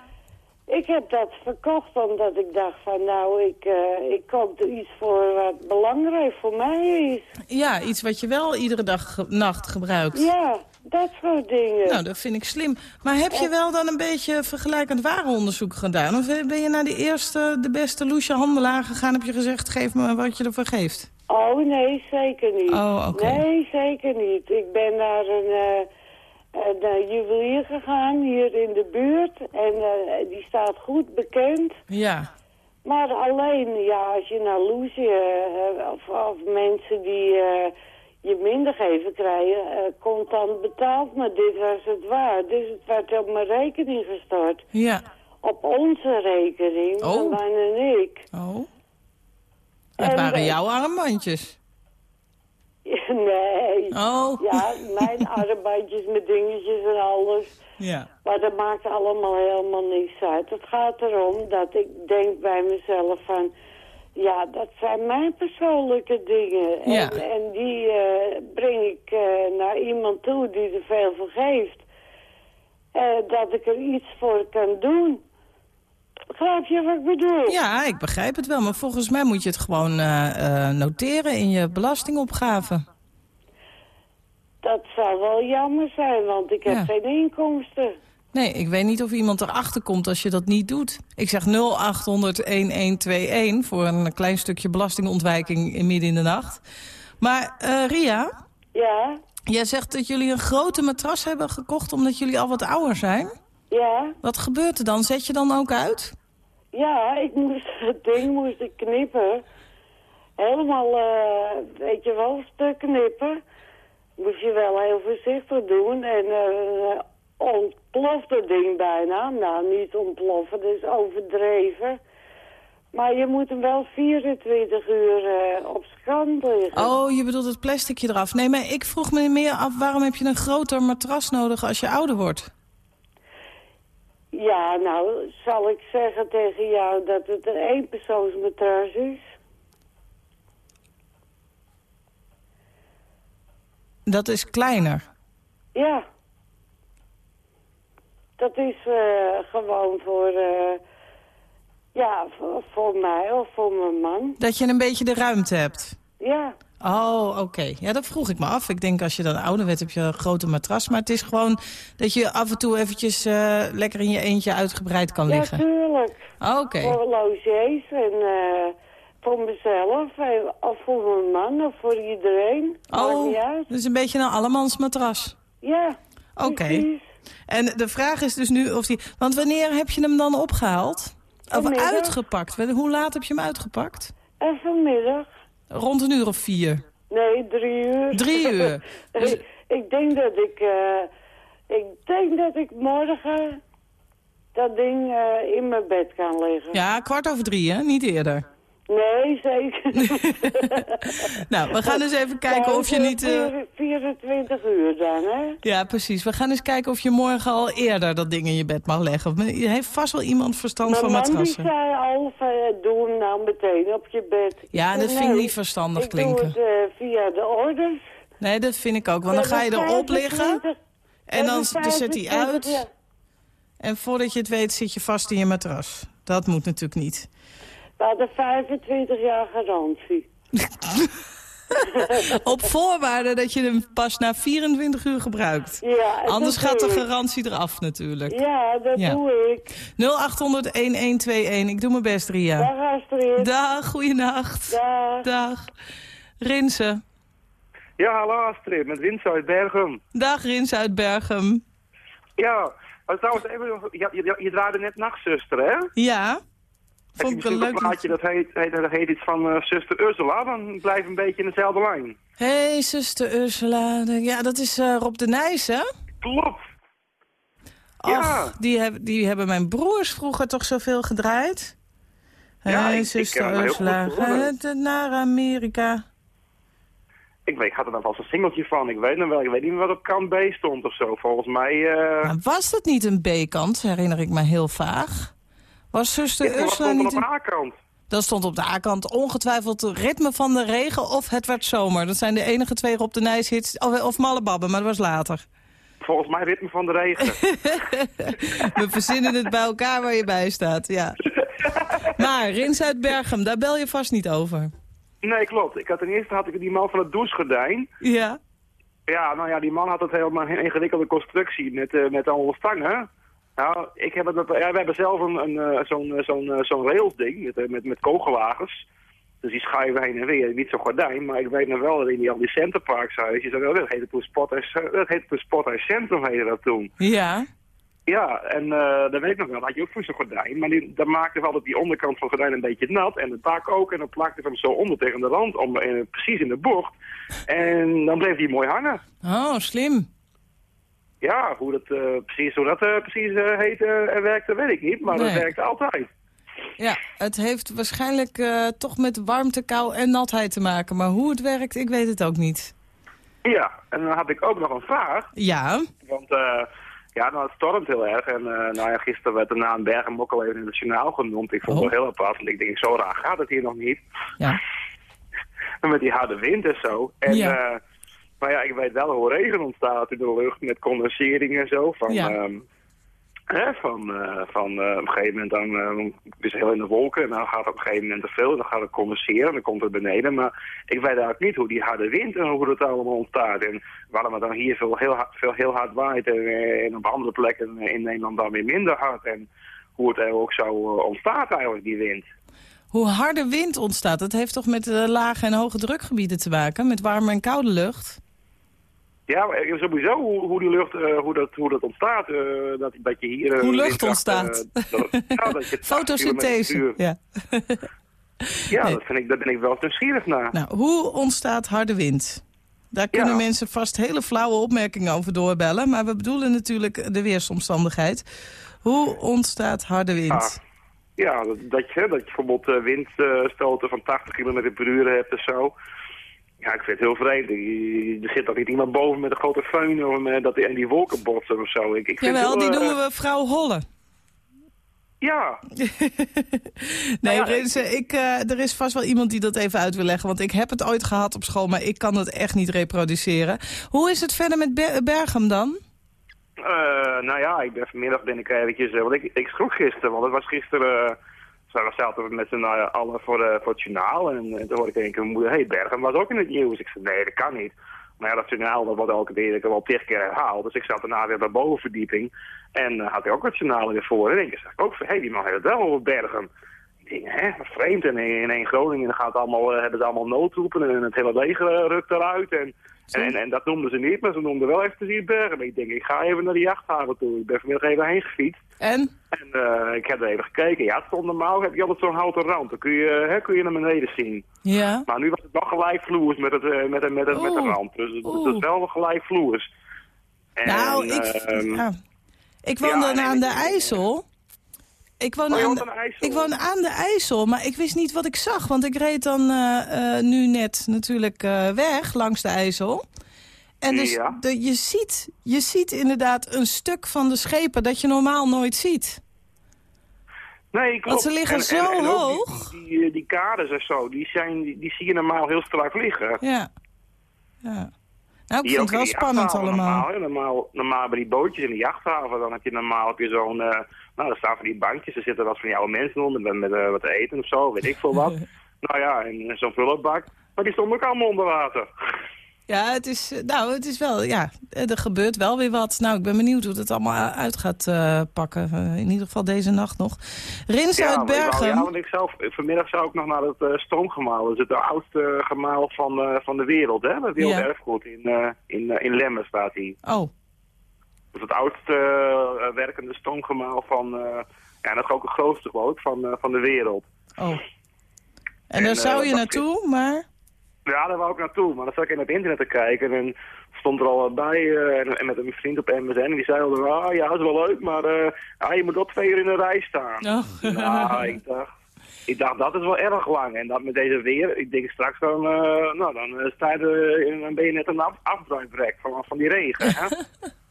Ik heb dat verkocht omdat ik dacht van nou, ik, eh, ik koop er iets voor wat belangrijk voor mij is.
Ja, iets wat je wel iedere dag, nacht gebruikt.
Ja, dat soort dingen.
Nou, dat vind ik slim. Maar heb je wel dan een beetje vergelijkend warenonderzoek gedaan? Of ben je naar de eerste, de beste loesje handelaar gegaan... heb je gezegd, geef me wat je ervoor geeft?
Oh, nee, zeker niet.
Oh, oké.
Nee, zeker niet. Ik ben naar een, een eh, juwelier gegaan hier in de buurt. En eh, die staat goed bekend.
Ja.
Maar alleen, ja, als je naar Loesje of, of mensen die je minder geven krijgen, eh, contant betaald. Maar dit was het waar. Dus het werd op mijn rekening gestort.
Ja.
Op onze rekening,
Oh.
van mijn en ik.
Oh. Dat
En,
waren
eh,
jouw armbandjes.
Nee.
Oh.
Ja, mijn armbandjes met dingetjes en alles.
Ja.
Maar dat maakt allemaal helemaal niks uit. Het gaat erom dat ik denk bij mezelf van... Ja, dat zijn mijn persoonlijke dingen.
Ja.
En, en die eh, breng ik eh, naar iemand toe die er veel voor geeft. Eh, dat ik er iets voor kan doen. Begrijp je wat ik bedoel?
Ja, ik begrijp het wel. Maar volgens mij moet je het gewoon noteren in je belastingopgave.
Dat zou wel jammer zijn, want ik heb
Ja.
geen inkomsten.
Nee, ik weet niet of iemand erachter komt als je dat niet doet. Ik zeg 0800-1121 voor een klein stukje belastingontwijking in midden in de nacht. Maar eh, Ria,
Ja,
jij zegt dat jullie een grote matras hebben gekocht omdat jullie al wat ouder zijn.
ja.
Wat gebeurt er dan? Zet je dan ook uit?
Ja, ik moest het ding moest ik knippen. Helemaal, eh, weet je wel, stuk knippen. Moest je wel heel voorzichtig doen. En eh ontploft het ding bijna. Nou, niet ontploffen, dat is overdreven. Maar je moet hem wel 24 uur eh, op liggen.
Oh, je bedoelt het plasticje eraf. Nee, maar ik vroeg me meer af, waarom heb je een groter matras nodig als je ouder wordt?
Ja, nou, zal ik zeggen tegen jou dat het een eenpersoonsmatras is?
Dat is kleiner.
Ja. Dat is eh, gewoon voor, eh, ja, voor, voor mij of voor mijn man.
Dat je een beetje de ruimte hebt.
Ja,
Oh, oké. Ja, dat vroeg ik me af. Ik denk als je dan ouder werd heb je een grote matras. Maar het is gewoon dat je af en toe eventjes eh, lekker in je eentje uitgebreid kan
ja
liggen.
tuurlijk.
Oké.
Voor logies en voor mezelf, of voor mijn man, of voor iedereen.
Oh, dus een beetje een allemans matras.
Ja,
Oké. En de vraag is dus nu of die... Want wanneer heb je hem dan opgehaald? Of uitgepakt? Hoe laat heb je hem uitgepakt?
En vanmiddag?
Rond een uur of vier?
Nee, drie uur.
Drie uur. Dus-
ik, ik denk dat ik... eh, ik denk dat ik morgen dat ding eh, in mijn bed kan leggen.
Ja, kwart over drie, hè? Niet eerder.
Nee, zeker niet.
Nou, we gaan eens even kijken of je niet... eh,
24 uur dan, hè?
Ja, precies. We gaan eens kijken of je morgen al eerder dat ding in je bed mag leggen. Je heeft vast wel iemand verstand
Mijn
van
man die
matrassen.
zei al, van, eh, doe hem nou meteen op je bed.
Ja,
Ik
dat vind ik niet verstandig
ik
klinken.
doe het eh, via de orders.
Nee, dat vind ik ook. Want dan ga je erop liggen en dan dan zet hij
25,
uit. En voordat je het weet zit je vast in je matras. Dat moet natuurlijk niet.
We hadden 25 jaar garantie.
Op voorwaarde dat je hem pas na 24 uur gebruikt.
Ja,
Anders gaat de garantie eraf natuurlijk.
Ja, dat
Ja.
doe ik.
0800-1121. Ik doe mijn best, Ria.
Dag Astrid.
Dag, goeienacht.
Dag.
Dag. Rinse.
Ja, hallo Astrid, met Winst uit Bergen.
Dag, Rinse uit Berghem.
Ja, trouwens, even, je, je, je draaide net Nachtzuster, hè?
Ja. Vond ik een leuk
plaatje dat heet, heet, dat heet iets van eh, zuster Ursula, dan blijf een beetje in dezelfde lijn.
hey, zuster Ursula. Ja, dat is eh, Rob de Nijs, hè?
Klopt. Ja.
die, heb, die hebben mijn broers vroeger toch zoveel gedraaid?
Ja,
hey,
ik- ik
zuster
heel
Ursula, het naar Amerika?
Ik, weet, ik had er dan vast een singeltje van, ik weet nog wel, ik weet niet meer wat op kant B stond of zo. Volgens mij, eh
was dat niet een B-kant, herinner ik me heel vaag? Was zuster Ursula niet
op.
Dat stond op de A-kant ongetwijfeld ritme van de regen of het werd zomer. Dat zijn de enige twee Rob de Nijs hits. Of, of maar dat was later.
Volgens mij ritme van de regen.
We verzinnen het bij elkaar waar je bij staat, ja. Maar Rins uit Berghem, daar bel je vast niet over.
nee, klopt. Ik had ten eerste had ik die man van het douchegordijn.
Ja.
Ja, nou ja, die man had het helemaal een ingewikkelde constructie met, eh met allemaal stangen. Nou, ik heb het, ja, we hebben zelf een, een, eh, zo'n eh, zo'n eh, zo'n railsding met, met, met kogelwagens. Dus die schuiven heen en weer. Niet zo'n gordijn, maar ik weet nog wel dat in die, al die centerparkshuisjes, dat dat heette toen Spot en- dat heette toen Centrum heette dat toen.
Ja.
Ja, en eh dat weet ik nog wel. Dat had je ook voor zo'n gordijn. Maar die, dan maakte we altijd die onderkant van het gordijn een beetje nat. En het dak ook. En dan plakte we hem zo onder tegen de rand. Om, precies in de bocht. En dan bleef hij mooi hangen.
Oh, slim.
Ja, hoe dat, eh, precies, hoe dat eh, precies eh, heet en werkte, weet ik niet. Maar dat
Nee.
werkte altijd.
Ja, het heeft waarschijnlijk toch met warmte, kou en natheid te maken. Maar hoe het werkt, ik weet het ook niet.
Ja, en dan had ik ook nog een vraag.
Ja.
Want ja, nou, het stormt heel erg. En nou ja, gisteren werd de naam Bergen ook al even in het journaal genoemd. Ik vond het
Oh.
wel heel apart. Want ik denk, zo raar gaat het hier nog niet.
Ja.
Met die harde wind en zo. En, Ja. Maar ja, ik weet wel hoe regen ontstaat in de lucht met condensering en zo. Van,
Ja.
ehm, hè, van, eh, van eh, op een gegeven moment dan eh, is het heel in de wolken en dan gaat het op een gegeven moment te veel. en Dan gaat het condenseren en dan komt het beneden. Maar ik weet eigenlijk niet hoe die harde wind en hoe dat allemaal ontstaat. En waarom het dan hier veel heel, hard- veel heel hard waait en, en op andere plekken in Nederland dan weer minder hard. En hoe het ook zo ontstaat eigenlijk, die wind.
Hoe harde wind ontstaat, dat heeft toch met lage en hoge drukgebieden te maken? Met warme en koude lucht?
Ja, sowieso hoe, hoe die lucht, eh, hoe, dat, hoe dat ontstaat. eh, dat, dat je hier... eh,
Hoe lucht ontstaat.
dat, ja, dat je 80 kilometer
Fotosynthese. Ja.
Ja,
Nee.
dat vind ik, daar ben ik wel nieuwsgierig naar.
Nou, hoe ontstaat harde wind? Daar kunnen
Ja.
mensen vast hele flauwe opmerkingen over doorbellen. Maar we bedoelen natuurlijk de weersomstandigheid. Hoe ontstaat harde wind?
Ah, ja, dat, dat je, dat je bijvoorbeeld windstoten van 80 km per uur hebt of zo. Ja, ik vind het heel vreemd. Er zit toch niet iemand boven met een grote eh, dat en die wolken botsen of zo. Ik, ik vind
Jawel, die
heel, eh,
noemen we vrouw Holle.
Ja,
Nee,
ja,
Rinse, ik, eh, er is vast wel iemand die dat even uit wil leggen. Want ik heb het ooit gehad op school, maar ik kan het echt niet reproduceren. Hoe is het verder met Berghem dan?
Eh, nou ja, ik ben vanmiddag ben ik eventjes, eh, want ik, ik schrok gisteren, want het was gisteren, we zaten met z'n uh, allen voor, eh, voor het journaal en, en toen hoorde ik één keer mijn moeder, hey Bergen was ook in het nieuws. Ik zei, nee dat kan niet. Maar ja, dat journaal dat wordt elke keer wel tig keer herhaald, dus ik zat daarna weer bij bovenverdieping en eh, had ik ook het journaal weer voor en één keer zag ik ook hé hey, die man heeft het wel over Bergen. dingen, hè, vreemd. En in, in Groningen gaat allemaal, eh, hebben ze allemaal noodroepen en het hele leger eh, rukt eruit. En, en, en, dat noemden ze niet, maar ze noemden wel even Bergen. Ik denk, ik ga even naar die jachthaven toe. Ik ben vanmiddag even heen gefietst.
En?
En eh, ik heb er even gekeken. Ja, het stond normaal heb je altijd zo'n houten rand. Dan kun je, hè, kun je naar beneden zien.
Ja.
Maar nu was het nog gelijkvloers met, het, eh, met, het, met, het, met de rand. Dus het, is wel gelijkvloers. En,
nou, ik, ja. ik
ja, en
aan de IJssel. Ik woon,
Oh,
aan de, ik woon aan de IJssel, maar ik wist niet wat ik zag. Want ik reed dan eh, eh, nu net natuurlijk eh, weg langs de IJssel. En dus
Ja.
de, je, ziet, je ziet inderdaad een stuk van de schepen dat je normaal nooit ziet.
Nee, klopt.
Want ze liggen
En-
zo
en- en ook
hoog.
Die, die, die kaders en zo, die, zijn, die, die zie je normaal heel strak liggen.
Ja. ja. Nou, ik vind het wel spannend allemaal.
Normaal, normaal, normaal bij die bootjes in de jachthaven, dan heb je normaal heb je zo'n... nou, daar staan van die bankjes, er zitten eens van die oude mensen onder met, met eh, wat te eten of zo, weet ik veel wat. nou ja, en zo'n vullenbak. Maar die stonden ook allemaal onder water.
Ja, het is, eh, nou, het is wel, ja, eh, er gebeurt wel weer wat. Nou, ik ben benieuwd hoe het allemaal uit gaat pakken. In ieder geval deze nacht nog. Rins
Ja,
uit Bergen.
Ja, want ik zelf, vanmiddag zou ik nog naar het eh, stoomgemaal. Dat is het oudste gemaal van, van de wereld, hè? Dat wereld
Ja.
erfgoed. In, in, in Lemmen staat hij.
Oh,
Dat is het oudste eh, werkende stoomgemaal van... eh, ja, dat is ook het grootste ik, van, eh, van de wereld.
oh. En,
En,
daar zou je naartoe, maar...
Ja, daar wou ik naartoe. Maar dan zat ik in het internet te kijken en stond er al bij en, met een vriend op MSN. En die zei al, ah ja, dat is wel leuk, maar ja, je moet wel twee uur in de rij staan.
Oh.
Nou, ik dacht, ik dacht, dat is wel erg lang. En dat met deze weer, ik denk straks dan, nou, dan, sta je dan ben je net een af, afdruiprek van, van die regen. Hè?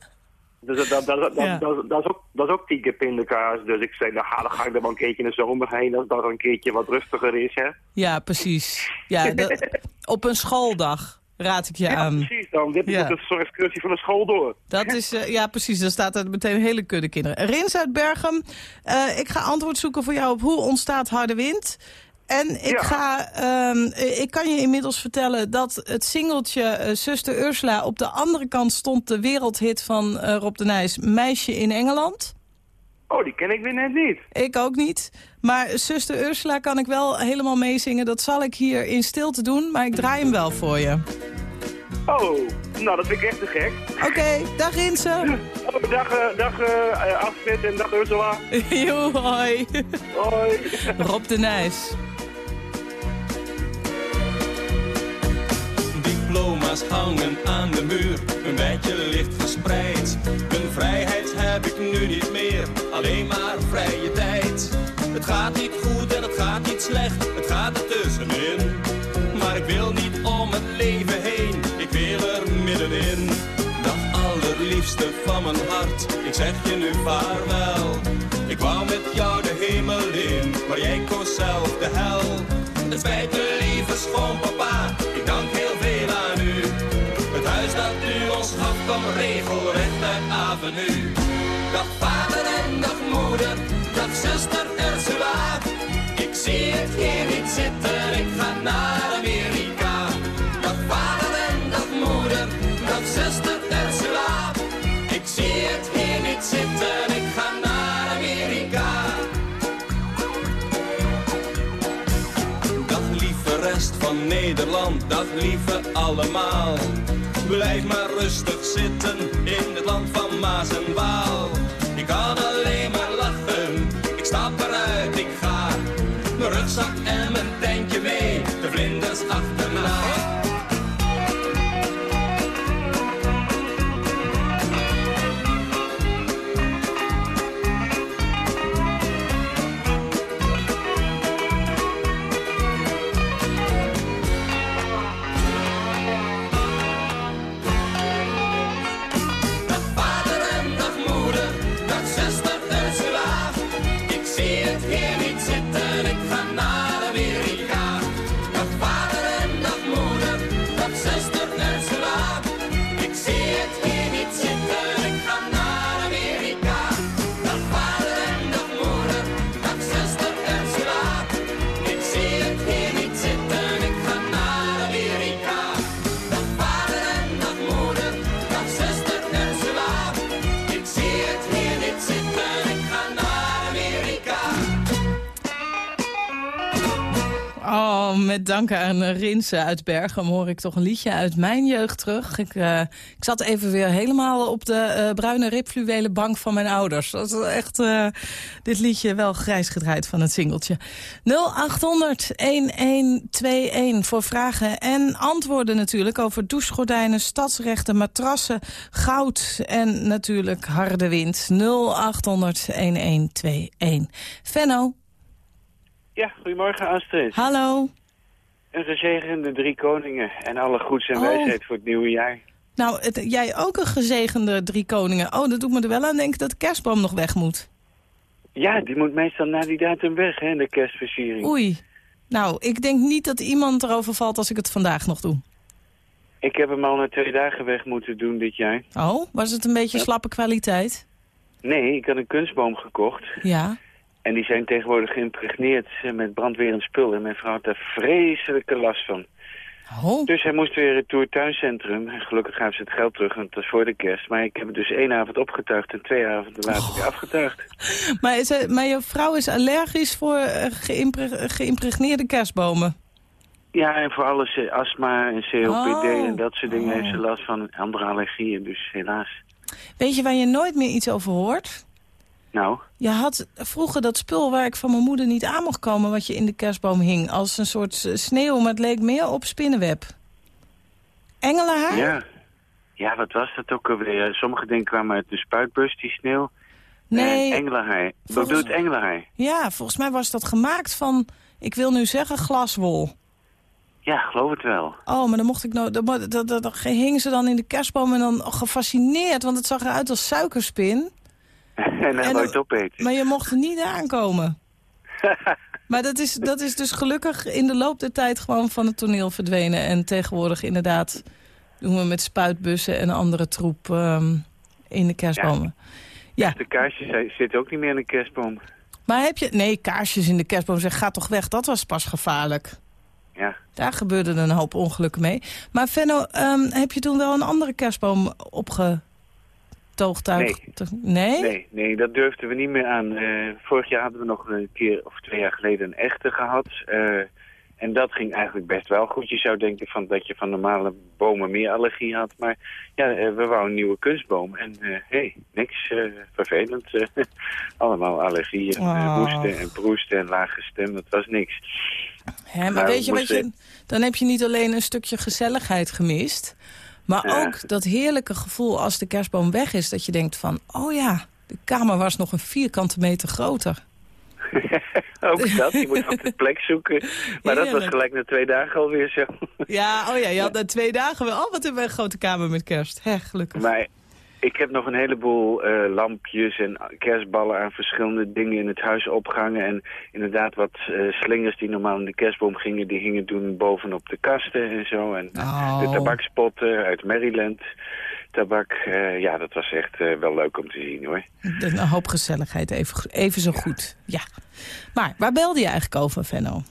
dus dat, dat, dat, dat,
Ja.
dat, dat is ook, dat is ook tien keer pindakaas. Dus ik zei, nou, dan ga ik er wel een keertje in de zomer heen, als dat een keertje wat rustiger is. Hè?
Ja, precies. Ja, op een schooldag raad ik je
Ja,
aan.
precies. Dan dit
Ja.
is zo'n excursie van de school door.
Dat is, eh, ja precies, dan staat er meteen een hele kudde kinderen. Rins uit Bergen, eh, ik ga antwoord zoeken voor jou op hoe ontstaat harde wind. En ik,
Ja.
ga, ehm, eh, ik kan je inmiddels vertellen dat het singeltje eh, Zuster Ursula... op de andere kant stond de wereldhit van eh, Rob de Nijs, Meisje in Engeland.
Oh, die ken ik weer net niet.
Ik ook niet. Maar Zuster Ursula kan ik wel helemaal meezingen. Dat zal ik hier in stilte doen, maar ik draai hem wel voor je.
Oh, nou dat vind ik echt te gek.
Oké, dag Rinse.
Oh, dag, eh, dag Astrid en dag Ursula.
Jo, hoi.
Hoi.
Rob de Nijs.
Hangen aan de muur, een beetje licht verspreid. Mijn vrijheid heb ik nu niet meer, alleen maar vrije tijd. Het gaat niet goed en het gaat niet slecht, het gaat er tussenin. Maar ik wil niet om het leven heen, ik wil er middenin. Dag allerliefste van mijn hart, ik zeg je nu vaarwel. Ik wou met jou de hemel in, maar jij koos zelf de hel. Het spijt me lieve schoonpapa, ik dank heel ons gaf kwam regelrecht uit avenue. Dag vader en dag moeder, dag zuster Ursula. Ik zie het hier niet zitten, ik ga naar Amerika. Dag vader en dag moeder, dag zuster Ursula. Ik zie het hier niet zitten, ik ga naar Amerika. Dag lieve rest van Nederland, dag lieve allemaal. Blijf maar rustig zitten in het land van Maas en Waal. Ik kan alleen maar lachen, ik stap eruit, ik ga. Mijn rugzak en mijn tentje mee,
met dank aan eh, Rinse uit Bergen hoor ik toch een liedje uit mijn jeugd terug. Ik, eh, ik zat even weer helemaal op de eh, bruine ribfluwelen bank van mijn ouders. Dat is echt dit liedje wel grijs gedraaid van het singeltje. 0800-1121 voor vragen en antwoorden natuurlijk over douchegordijnen, stadsrechten, matrassen, goud en natuurlijk harde wind. 0800-1121. Venno,
Ja, goedemorgen Astrid.
hallo.
Een gezegende drie koningen en alle goeds en
Oh.
wijsheid voor het nieuwe jaar.
Nou, het- jij ook een gezegende drie koningen. Oh, dat doet me er wel aan denken dat de kerstboom nog weg moet.
Ja, die moet meestal na die datum weg, hè, de kerstversiering.
Oei. Nou, ik denk niet dat iemand erover valt als ik het vandaag nog doe.
Ik heb hem al na twee dagen weg moeten doen dit jaar.
Oh, was het een beetje slappe kwaliteit?
Nee, ik had een kunstboom gekocht.
Ja.
En die zijn tegenwoordig geïmpregneerd eh, met brandwerend spul. En mijn vrouw had daar vreselijke last van.
Oh.
Dus hij moest weer retour tuincentrum. En gelukkig gaven ze het geld terug, want het was voor de kerst. Maar ik heb het dus één avond opgetuigd en twee avonden later weer afgetuigd.
Maar, is maar je vrouw is allergisch voor eh, geïmpre- geïmpregneerde kerstbomen.
Ja, en voor alles eh, astma en COPD
Oh.
en dat soort dingen
Oh.
heeft ze last van. Andere allergieën, dus helaas.
Weet je waar je nooit meer iets over hoort?
Nou,
Je had vroeger dat spul waar ik van mijn moeder niet aan mocht komen... wat je in de kerstboom hing, als een soort sneeuw... maar het leek meer op spinnenweb. Engelenhaar?
ja. Ja, wat was dat ook alweer? Sommige dingen kwamen uit de spuitbus, die sneeuw.
Nee.
En engelenhaai. Wat
Volgens-
doet engelenhaai?
Ja, volgens mij was dat gemaakt van, ik wil nu zeggen, glaswol.
Ja, geloof het wel.
Oh, maar dan mocht ik nou, dan hingen ze dan in de kerstboom en dan gefascineerd, want het zag eruit als suikerspin.
en
En
nooit opeten.
Maar je mocht er niet aankomen. maar dat is, dat is dus gelukkig in de loop der tijd gewoon van het toneel verdwenen. En tegenwoordig inderdaad doen we met spuitbussen en andere troep ehm, in de kerstbomen. Ja.
De kaarsjes hij- zitten ook niet meer in de kerstboom.
Maar heb je... Nee, kaarsjes in de kerstboom zeg, ga toch weg. Dat was pas gevaarlijk.
Ja.
Daar gebeurde een hoop ongelukken mee. Maar Venno, ehm, heb je toen wel een andere kerstboom Nee?
Nee, nee, dat durfden we niet meer aan. Eh, vorig jaar hadden we nog een keer, of twee jaar geleden, een echte gehad. Eh, en dat ging eigenlijk best wel goed. Je zou denken van dat je van normale bomen meer allergie had. Maar ja, eh, we wouden een nieuwe kunstboom. En hé, hey, niks vervelend. Allemaal allergieën,
Oh.
hoesten en proesten en lage stem. Dat was niks.
Hè, maar
Nou,
weet je wat je... Dan heb je niet alleen een stukje gezelligheid gemist... maar
Ja.
ook dat heerlijke gevoel als de kerstboom weg is... dat je denkt van, oh ja, de kamer was nog een vierkante meter groter.
Ook dat, je moet op de plek zoeken. Maar dat was gelijk na twee dagen alweer zo.
Ja, oh ja, je had na twee dagen wel... Oh, wat een grote kamer met kerst. Hè, gelukkig.
Maar ik heb nog een heleboel eh, lampjes en kerstballen aan verschillende dingen in het huis opgehangen. En inderdaad wat eh, slingers die normaal in de kerstboom gingen, die hingen toen bovenop de kasten en zo. En
Oh.
de tabakspotten uit Maryland. Tabak, eh, ja, dat was echt wel leuk om te zien hoor.
Een hoop gezelligheid, even, even zo goed. Ja. Maar waar belde je eigenlijk over, Venno?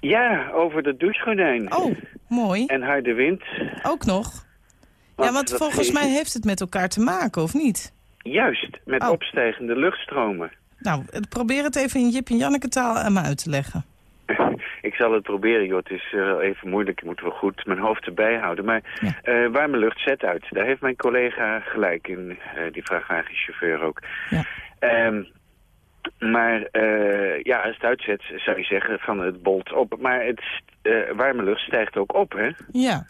Ja, over de douchegordijn.
Oh, mooi.
En harde wind.
Ook nog? Ja, want volgens
ge-
mij heeft het met elkaar te maken, of niet?
Juist, met
Oh.
opstijgende luchtstromen.
Nou, het- probeer het even in Jip en Janneke taal aan me uit te leggen.
Ik zal het proberen, joh. Het is eh, even moeilijk. Ik moet wel goed mijn hoofd erbij houden. Maar eh, warme lucht zet uit. Daar heeft mijn collega gelijk in, eh, die vrachtwagenchauffeur ook.
Ja.
Ehm, maar eh, ja, als het uitzet, zou je zeggen, van het bolt op. Maar het eh, warme lucht stijgt ook op, hè?
Ja.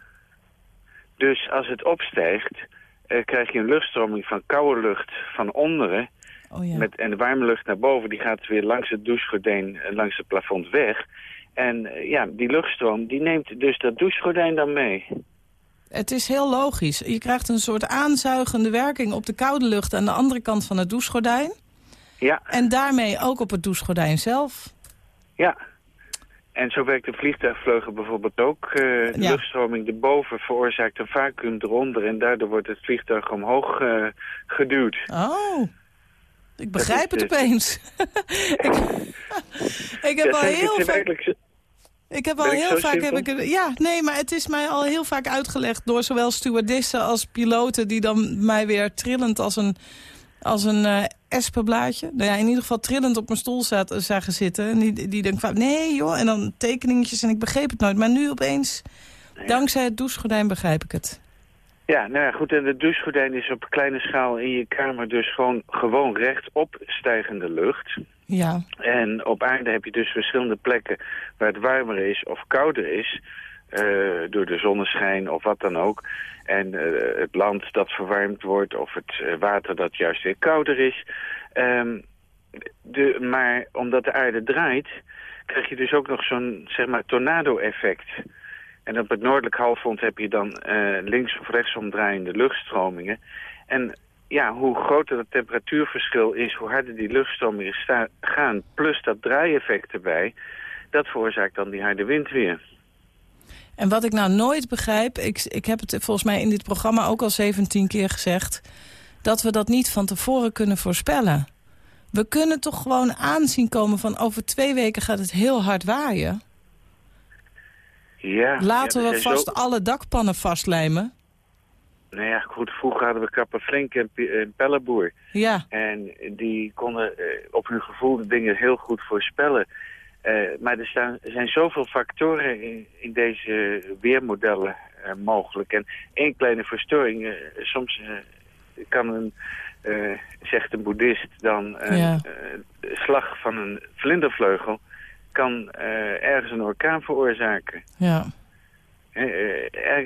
Dus als het opstijgt, eh, krijg je een luchtstroming van koude lucht van onderen.
Oh ja.
Met, en de warme lucht naar boven, die gaat weer langs het douchegordijn, eh, langs het plafond weg. En eh, ja, die luchtstroom, die neemt dus dat douchegordijn dan mee.
Het is heel logisch. Je krijgt een soort aanzuigende werking op de koude lucht... aan de andere kant van het douchegordijn.
Ja,
En daarmee ook op het douchegordijn zelf.
ja. En zo werkt de vliegtuigvleugel bijvoorbeeld ook. Eh, de
Ja.
luchtstroming erboven veroorzaakt een vacuüm eronder... en daardoor wordt het vliegtuig omhoog eh, geduwd.
Oh, ik begrijp het opeens. ik, ik heb
Ja,
al heel vaak... Ik heb al heel vaak... Heb ik, het- ja, nee, maar het is mij al heel vaak uitgelegd... door zowel stewardessen als piloten... die dan mij weer trillend als een, als een eh espenblaadje. Nou ja, in ieder geval trillend op mijn stoel zat, zagen zitten. En die, die denkt van, nee joh, en dan tekeningetjes en ik begreep het nooit. Maar nu opeens, dankzij het douchegordijn begrijp ik het.
Ja, nou ja, goed. En de douchegordijn is op kleine schaal in je kamer dus gewoon, gewoon rechtop stijgende lucht.
Ja,
En op aarde heb je dus verschillende plekken waar het warmer is of kouder is. Eh, door de zonneschijn of wat dan ook. En eh, het land dat verwarmd wordt of het eh, water dat juist weer kouder is. Ehm, de, maar omdat de aarde draait, krijg je dus ook nog zo'n zeg maar tornado-effect. En op het noordelijk halfrond heb je dan links of rechtsom draaiende luchtstromingen. En ja, hoe groter het temperatuurverschil is, hoe harder die luchtstromingen gaan, plus dat draaieffect erbij, dat veroorzaakt dan die harde wind weer.
En wat ik nou nooit begrijp, ik, ik heb het volgens mij in dit programma ook al 17 keer gezegd, dat we dat niet van tevoren kunnen voorspellen. We kunnen toch gewoon aanzien komen van over twee weken gaat het heel hard waaien.
Ja,
Laten
ja,
we vast
zo-
alle dakpannen vastlijmen.
Nou ja, goed, vroeger hadden we kapper Flink en, P- en Pelleboer.
Ja,
En die konden eh, op hun gevoel de dingen heel goed voorspellen. Eh, maar er, staan, er zijn zoveel factoren in, in deze weermodellen eh, mogelijk. En één kleine verstoring, eh, soms kan een, zegt een boeddhist dan, een
Ja.
slag van een vlindervleugel kan ergens een orkaan veroorzaken.
ja.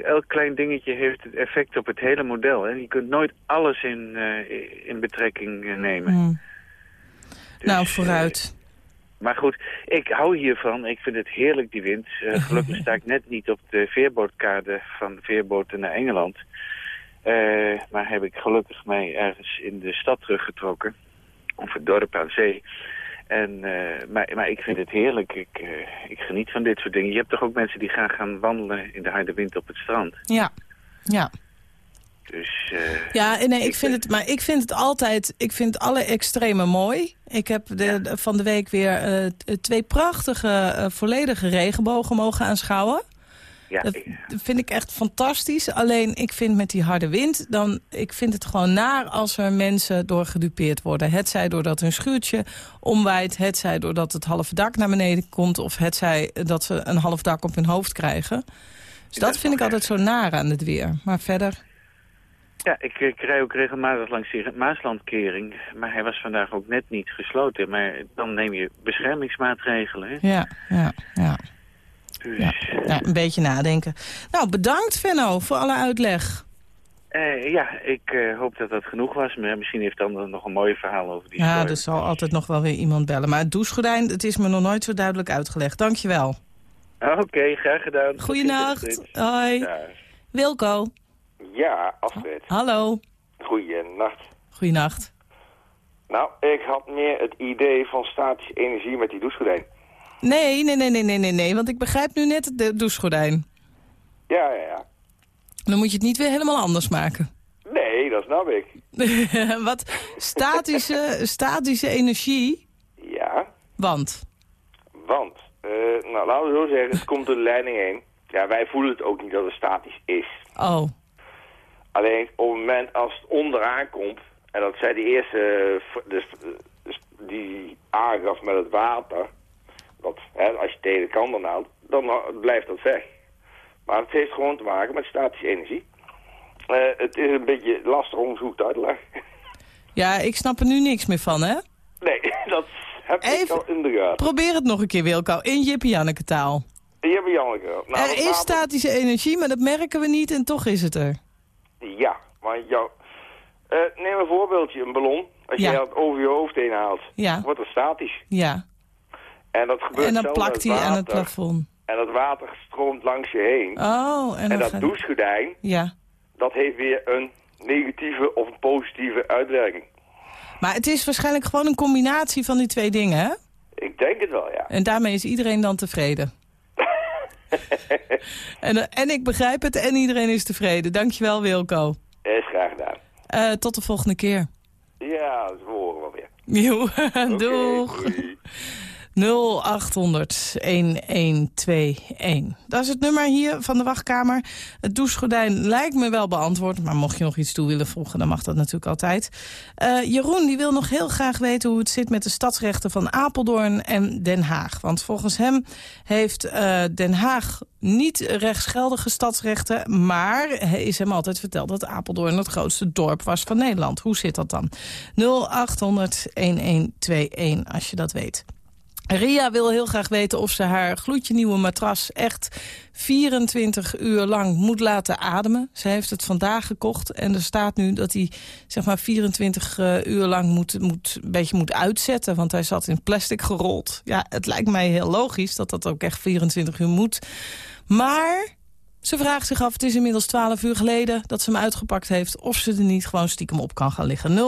Elk klein dingetje heeft het effect op het hele model. En je kunt nooit alles in, in betrekking nemen.
Hm.
Dus,
nou, vooruit.
Maar goed, ik hou hiervan. Ik vind het heerlijk, die wind. Eh, gelukkig sta ik net niet op de veerbootkade van veerboten naar Engeland. Eh, maar heb ik gelukkig mij ergens in de stad teruggetrokken. Of het dorp aan zee. En, eh, maar, maar ik vind het heerlijk. Ik, ik geniet van dit soort dingen. Je hebt toch ook mensen die gaan gaan wandelen in de harde wind op het strand.
Ja, ja.
Dus eh,
Ja, nee, ik vind het, maar ik vind het altijd, ik vind alle extremen mooi. Ik heb de, de- van de week weer eh, t- twee prachtige, eh, volledige regenbogen mogen aanschouwen.
ja,
dat vind ik echt fantastisch. Alleen, ik vind met die harde wind, dan, ik vind het gewoon naar als er mensen door gedupeerd worden. Het zij doordat hun schuurtje omwaait, het zij doordat het halve dak naar beneden komt... of het zij dat ze een half dak op hun hoofd krijgen. Dus dat vind ik altijd zo naar aan het weer. Maar verder...
ja, ik, ik rij ook regelmatig langs die Maaslandkering. Maar hij was vandaag ook net niet gesloten. Maar dan neem je beschermingsmaatregelen. Hè?
Ja, ja, ja.
Dus,
Ja. ja, een beetje nadenken. Nou, bedankt Venno voor alle uitleg.
eh, ja, ik eh, hoop dat dat genoeg was. Maar misschien heeft dan nog een mooi verhaal over die
Ja,
storm.
er zal altijd nog wel weer iemand bellen. Maar het douchegordijn, het is me nog nooit zo duidelijk uitgelegd. Dankjewel.
Oké, graag gedaan. Astrid.
Hoi.
Ja,
Wilco.
Ja Astrid.
Hallo.
Goeienacht.
Goeienacht.
Nou, ik had meer het idee van statische energie met die douchegordijn.
Nee, nee, nee, nee, nee, nee, nee. Want ik begrijp nu net de douchegordijn.
Ja, ja, ja.
Dan moet je het niet weer helemaal anders maken.
Nee, dat snap ik.
Wat statische, statische energie.
Ja,
Want.
want, eh, nou laten we zo zeggen, het komt door de leiding heen. Ja, wij voelen het ook niet dat het statisch is.
Oh.
Alleen op het moment als het onderaan komt, en dat zei die eerste, eh, dus, eh, dus die aangaf met het water, dat hè, als je tegen de kant houdt, dan blijft dat weg. Maar het heeft gewoon te maken met statische energie. Eh, het is een beetje lastig om zo uit te leggen.
Ja, ik snap er nu niks meer van, hè?
Nee, dat heb ik al in de gaten.
Probeer het nog een keer, Wilco. In Jippie Janneke taal.
Hier heb je Janneke. Nou,
er is statische energie, maar dat merken we niet en toch is het er.
Ja, maar jou... eh, neem een voorbeeldje, een ballon. Als
Ja.
je dat over je hoofd heen haalt,
Ja.
wordt het statisch.
Ja.
En dat gebeurt
En dan plakt hij aan het plafond.
En dat water stroomt langs je heen.
Oh, en
en dat
gaat...
douchegordijn,
Ja.
dat heeft weer een negatieve of een positieve uitwerking.
Maar het is waarschijnlijk gewoon een combinatie van die twee dingen, hè?
Ik denk het wel, ja.
En daarmee is iedereen dan tevreden. en, eh, en ik begrijp het en iedereen is tevreden. Dankjewel, Wilco.
Is graag gedaan.
Eh, tot de volgende keer.
Ja, dat horen we wel weer.
Jo, doeg.
doei.
Dat is het nummer hier van de wachtkamer. Het douchegordijn lijkt me wel beantwoord. Maar mocht je nog iets toe willen voegen, dan mag dat natuurlijk altijd. Eh, Jeroen die wil nog heel graag weten hoe het zit met de stadsrechten van Apeldoorn en Den Haag. Want volgens hem heeft eh, Den Haag niet rechtsgeldige stadsrechten... maar hij is hem altijd verteld dat Apeldoorn het grootste dorp was van Nederland. Hoe zit dat dan? 0800-1121 als je dat weet. Ria wil heel graag weten of ze haar gloedje nieuwe matras echt 24 uur lang moet laten ademen. Ze heeft het vandaag gekocht en er staat nu dat hij zeg maar 24 eh, uur lang moet, moet, een beetje moet uitzetten. Want hij zat in plastic gerold. Ja, het lijkt mij heel logisch dat dat ook echt 24 uur moet. Maar ze vraagt zich af, het is inmiddels 12 uur geleden dat ze hem uitgepakt heeft... of ze er niet gewoon stiekem op kan gaan liggen. 0800-1121.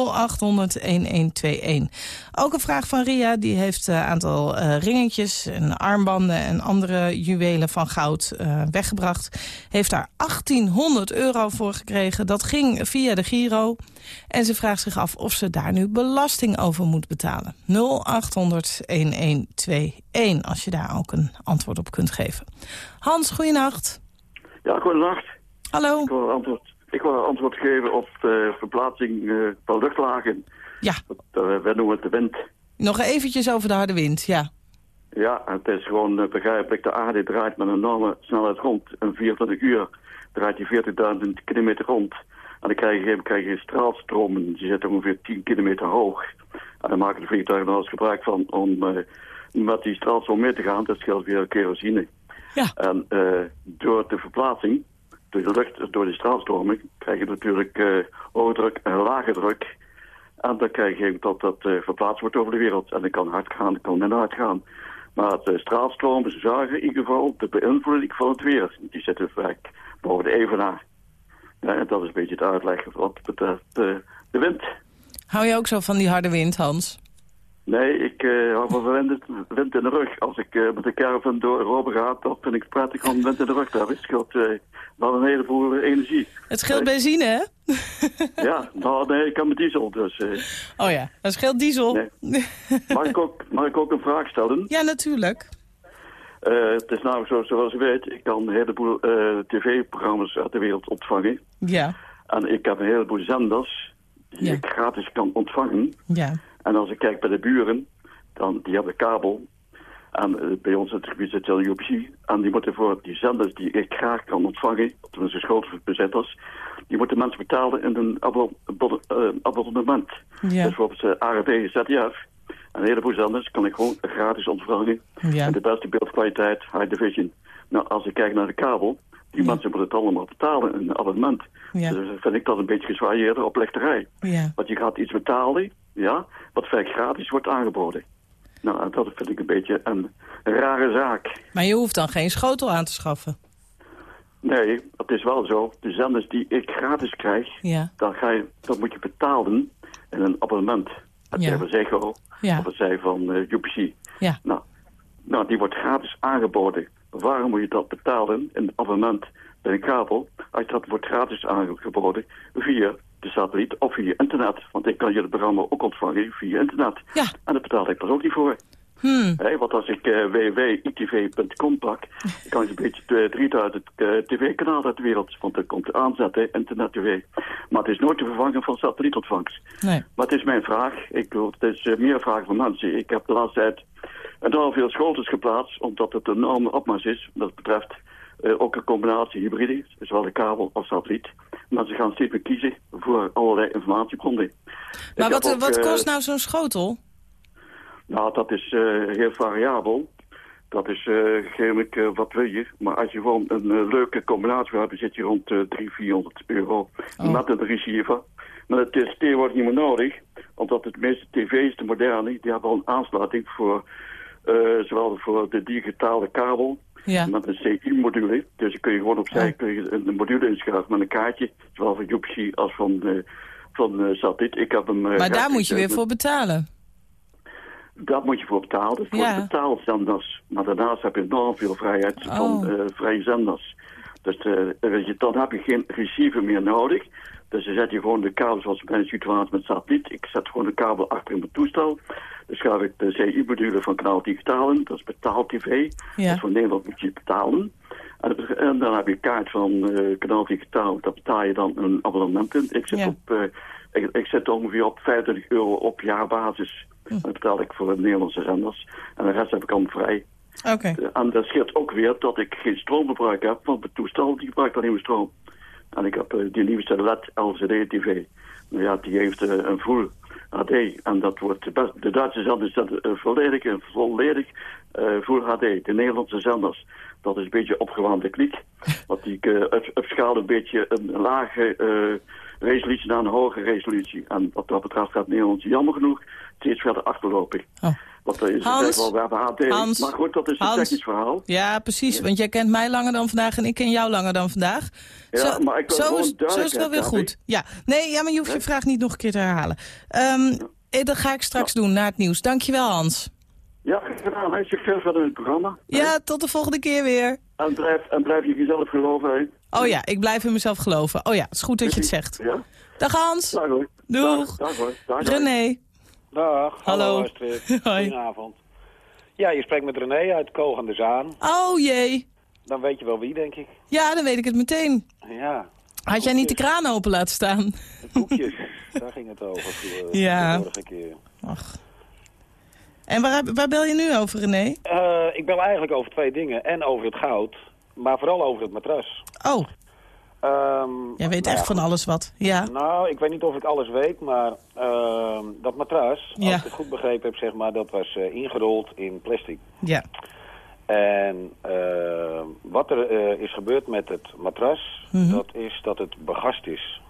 Ook een vraag van Ria, die heeft een aantal uh, ringetjes... en armbanden en andere juwelen van goud uh, weggebracht. Heeft daar 1800 euro voor gekregen. Dat ging via de Giro. En ze vraagt zich af of ze daar nu belasting over moet betalen. 0800-1121, als je daar ook een antwoord op kunt geven. Hans, goeienacht.
Ja, goedenacht.
Hallo.
Ik wil antwoord, ik wil antwoord geven op de verplaatsing uh, van luchtlagen.
Ja.
Uh, wij noemen het de wind.
Nog eventjes over de harde wind, ja.
Ja, het is gewoon uh, begrijpelijk. De aarde draait met een enorme snelheid rond. In 24 uur draait hij 40.000 kilometer rond. En dan krijg je, krijg je straalstromen. Die zitten ongeveer 10 kilometer hoog. En dan maken de vliegtuigen er als gebruik van om met die straalstroom mee te gaan. Dat scheelt weer kerosine.
Ja.
En uh, door de verplaatsing, door de lucht, door de straalstorming, krijg je natuurlijk uh, hoge druk en lage druk. En dan krijg je dat dat uh, verplaatst wordt over de wereld. En dat kan hard gaan, dat kan minder hard gaan. Maar het straalstromen zagen in ieder geval de beïnvloeding van het weer. Die zitten vaak boven de evenaar. Ja, en dat is een beetje het uitleggen wat betreft de wind.
Hou je ook zo van die harde wind, Hans?
Nee, ik uh, hou van wind, wind in de rug. Als ik uh, met de caravan door Europa ga, dan vind ik het prettig om wind in de rug te hebben. Het scheelt uh, wel een heleboel energie.
Het scheelt benzine, hè?
ja, nou, nee, ik kan met diesel, dus...
oh ja, dat scheelt diesel.
Nee. Mag, ik ook, mag ik ook een vraag stellen?
Ja, natuurlijk.
het is namelijk zo, zoals u weet, ik kan een heleboel tv-programma's uit de wereld ontvangen.
Ja.
En ik heb een heleboel zenders die
Ja.
ik gratis kan ontvangen.
Ja.
En als ik kijk bij de buren, dan, die hebben kabel. En eh, bij ons in het gebied zit UPC. En die moeten voor die zenders die ik graag kan ontvangen, tenminste schoolbezitters, die moeten mensen betalen in een eh, abonnement.
Ja.
Dus bijvoorbeeld uh, ARD, ZDF. En een heleboel zenders kan ik gewoon gratis ontvangen.
Ja.
En de beste beeldkwaliteit, high division. Nou, als ik kijk naar de kabel, die mensen moeten het allemaal betalen in een abonnement.
Ja.
Dus vind ik dat een beetje gezwaaieerde oplichterij.
Ja.
Want je gaat iets betalen, ja, wat vaak gratis wordt aangeboden. Nou, dat vind ik een beetje een rare zaak.
Maar je hoeft dan geen schotel aan te schaffen.
Nee, het is wel zo. De zenders die ik gratis krijg,
Ja.
dan, ga je, dan moet je betalen in een abonnement. Het
Ja.
Ziggo,
Ja.
of het zij van uh, UPC.
Ja.
Nou, nou, die wordt gratis aangeboden. Waarom moet je dat betalen in een abonnement bij een kabel... als dat wordt gratis aangeboden via de satelliet of via internet? Want ik kan je het programma ook ontvangen via internet.
Ja.
En daar betaal ik er ook niet voor.
Hmm.
Want als ik uh, www.itv.com pak, kan ik een beetje uh, 3000 uh, tv-kanalen uit de wereld. Want dat komt aanzetten, internet-tv. Maar het is nooit te vervangen van satellietontvangs.
Nee.
Maar het is mijn vraag. Ik het is uh, meer vraag van mensen. Ik heb de laatste tijd enorm veel schooltjes geplaatst, omdat het een enorme opmars is. Dat betreft uh, ook een combinatie hybride, zowel de kabel als satelliet. Mensen gaan steeds meer kiezen voor allerlei informatiebronnen.
Maar wat,
ook,
wat
uh,
kost nou zo'n schotel?
Nou, dat is uh, heel variabel. Dat is uh, wat wil je. Maar als je gewoon een leuke combinatie hebt, dan zit je rond uh, 300, 400 euro.
Oh.
Met een receiver. Maar het is tegenwoordig niet meer nodig. Omdat het meeste tv's, de moderne, die hebben al een aansluiting voor... Uh, zowel voor de digitale kabel
Ja.
met een CI-module. Dus dan kun je gewoon opzij
Oh.
kun je een module inschuiven met een kaartje. Zowel van UPC als van, uh, van uh, satelliet. Ik heb hem, uh,
Maar daar moet je weer voor betalen.
daar moet je voor betalen. Dat is voor
Ja.
betaalzenders. Maar daarnaast heb je enorm veel vrijheid
Oh.
van eh, vrije zenders. Dus eh, dan heb je geen receiver meer nodig. Dus dan zet je gewoon de kabel, zoals bij een situatie met satelliet. Ik zet gewoon de kabel achter in mijn toestel. Dan schuif ik de CI-module van Kanaal Digitaal in. Dat is betaal-tv.
Ja.
Dus voor Nederland moet je betalen. En, dan heb je een kaart van eh, Kanaal Digitaal. Daar betaal je dan een abonnement in. Ik zit,
Ja.
op, eh, ik, ik zit ongeveer op 25 euro op jaarbasis.
Hm.
Dat betaal ik voor de Nederlandse zenders. En de rest heb ik dan vrij.
Oké.
En dat scheelt ook weer dat ik geen stroomverbruik heb, want mijn toestel die gebruikt dan niet meer stroom. En ik heb eh, die nieuwste LED LCD-TV. Nou ja, die heeft eh, een full HD. En dat wordt best, de Duitse zenders zetten eh, volledig, volledig full HD. De Nederlandse zenders, dat is een beetje opgewaande kliek. Want die uh, een beetje een lage resolutie naar een hoge resolutie. En wat dat betreft gaat Nederland jammer genoeg steeds verder achterlopen. Want er is
Hans?
wel, we HD.
Hans?
Maar goed, dat is een
Hans?
technisch verhaal.
Ja, precies. Want jij kent mij langer dan vandaag en ik ken jou langer dan vandaag.
Ja,
zo,
maar ik
zo, is, zo is wel weer goed. Ja. Nee, ja, maar je hoeft je vraag niet nog een keer te herhalen. Ehm, eh, dat ga ik straks doen na het nieuws. Dankjewel, Hans.
Ja, gedaan. Veel verder in het programma.
Ja, tot de volgende keer weer.
En blijf, en blijf je jezelf geloven, hè.
Oh ja, ik blijf in mezelf geloven. Oh ja, het is goed dat je het zegt.
Ja?
Dag Hans.
Dag hoor.
Doeg.
Dag hoor. Dag.
René.
Dag,
Hallo.
hallo Astrid. Goedenavond. Ja, je spreekt met René uit Koog aan de Zaan.
Oh jee.
Dan weet je wel wie, denk ik.
Ja, dan weet ik het meteen.
Ja,
Had jij niet de kraan open laten staan?
de koekjes. Daar ging het over voor,
Ja.
de vorige keer.
Ach. En waar, waar bel je nu over, René?
Eh, ik bel eigenlijk over twee dingen. En over het goud, maar vooral over het matras.
Oh,
Ehm,
jij weet
nou
echt van alles wat. Ja.
Nou, ik weet niet of ik alles weet, maar ehm, dat matras, als ik het goed begrepen heb, zeg maar, dat was eh, ingerold in plastic.
Ja.
En eh, wat er eh, is gebeurd met het matras,
Mhm.
dat is dat het begast is.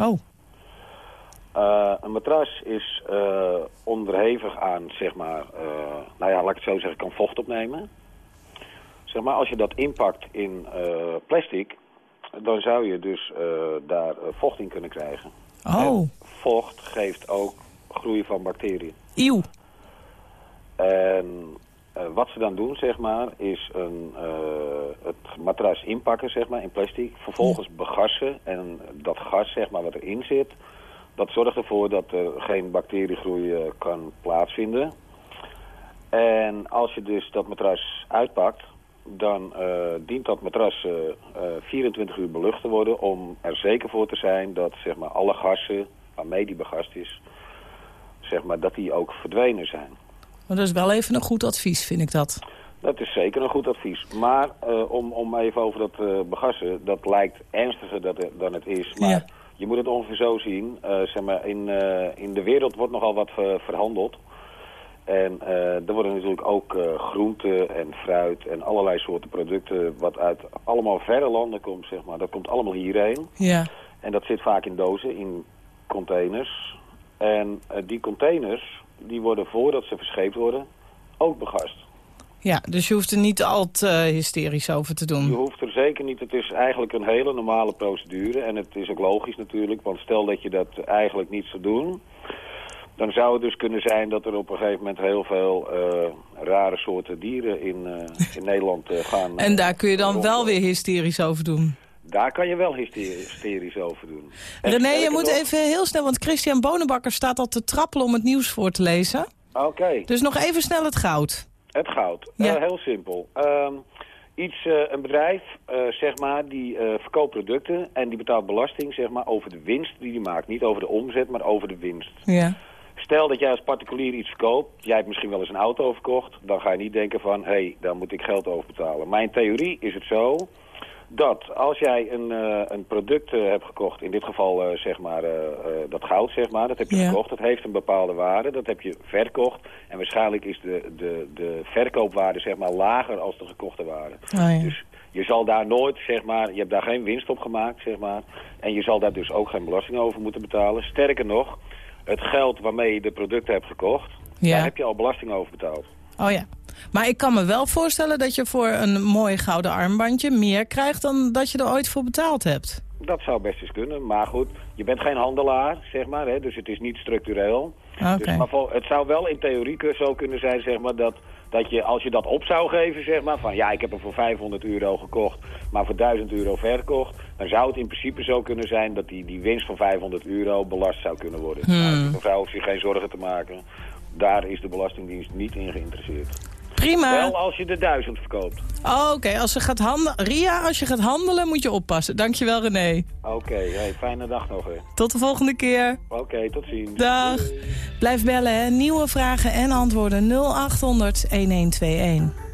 Oh.
Eh, een matras is onderhevig aan, zeg maar, nou ja, laat ik het zo zeggen, kan vocht opnemen. Zeg maar, als je dat inpakt in plastic, dan zou je dus eh, daar eh, vocht in kunnen krijgen.
Oh.
Vocht geeft ook groei van bacteriën.
Eeuw.
En eh, wat ze dan doen, zeg maar, is een, het matras inpakken, zeg maar, in plastic. Vervolgens begassen. En dat gas, zeg maar, wat erin zit, dat zorgt ervoor dat er geen bacteriegroei kan plaatsvinden. En als je dus dat matras uitpakt, dan eh, dient dat matras eh, eh, 24 uur belucht te worden om er zeker voor te zijn dat zeg maar, alle gassen waarmee die begast is, zeg maar, dat die ook verdwenen zijn.
Maar dat is wel even een goed advies, vind ik dat.
Dat is zeker een goed advies. Maar eh, om, om even over dat eh, begassen, dat lijkt ernstiger dat dan het is. Maar
Ja.
je moet het ongeveer zo zien. eh, zeg maar, in, eh, in de wereld wordt nogal wat eh, verhandeld. En eh, er worden natuurlijk ook eh, groenten en fruit en allerlei soorten producten... wat uit allemaal verre landen komt, zeg maar. Dat komt allemaal hierheen.
Ja.
En dat zit vaak in dozen, in containers. En eh, die containers, die worden voordat ze verscheept worden, ook begast.
Ja, dus je hoeft er niet al te hysterisch over te
Je
doen.
hoeft er zeker niet. Het is eigenlijk een hele normale procedure. En het is ook logisch natuurlijk. Want stel dat je dat eigenlijk niet zou doen... dan zou het dus kunnen zijn dat er op een gegeven moment heel veel eh, rare soorten dieren in, eh, in Nederland eh, gaan.
En daar kun je dan wel weer hysterisch over doen.
Daar kan je wel hyster- hysterisch over doen. En
René, je moet
nog-
even heel snel, want Christian Bonenbakker staat al te trappelen om het nieuws voor te lezen.
Oké.
Dus nog even snel het goud.
Het goud.
Ja.
Heel simpel. Ehm, iets, een bedrijf, zeg maar, die verkoopt producten en die betaalt belasting, zeg maar, over de winst die die maakt. Niet over de omzet, maar over de winst.
Ja.
Stel dat jij als particulier iets verkoopt, jij hebt misschien wel eens een auto verkocht, dan ga je niet denken van, hé, hey, daar moet ik geld over betalen. Maar in theorie is het zo dat als jij een, eh, een product eh, hebt gekocht, in dit geval eh, zeg maar dat goud, zeg maar, dat heb je
Ja.
gekocht, dat heeft een bepaalde waarde, dat heb je verkocht en waarschijnlijk is de, de, de verkoopwaarde zeg maar lager als de gekochte waarde.
Oh, ja.
Dus je zal daar nooit, zeg maar, je hebt daar geen winst op gemaakt, zeg maar. En je zal daar dus ook geen belasting over moeten betalen. Sterker nog, het geld waarmee je de producten hebt gekocht,
Ja.
daar heb je al belasting over betaald.
Oh ja. Maar ik kan me wel voorstellen dat je voor een mooi gouden armbandje meer krijgt dan dat je er ooit voor betaald hebt.
Dat zou best eens kunnen, maar goed, je bent geen handelaar, zeg maar, hè, dus het is niet structureel.
Oké.
Dus, maar het zou wel in theorie zo kunnen zijn, zeg maar, dat Dat je, als je dat op zou geven, zeg maar, van ja, ik heb hem voor 500 euro gekocht, maar voor 1000 euro verkocht, dan zou het in principe zo kunnen zijn dat die, die winst van 500 euro belast zou kunnen worden.
Hmm.
Nou, hoeft zich geen zorgen te maken. Daar is de Belastingdienst niet in geïnteresseerd.
Prima.
Wel als je de 1000 verkoopt.
Oh, Oké, als ze gaat handelen... Ria, als je gaat handelen moet je oppassen. Dankjewel René.
Oké, hey, fijne dag nog. Hè.
Tot de volgende keer.
Oké, tot ziens.
Dag. Blijf bellen, hè. Nieuwe vragen en antwoorden 0800 1121.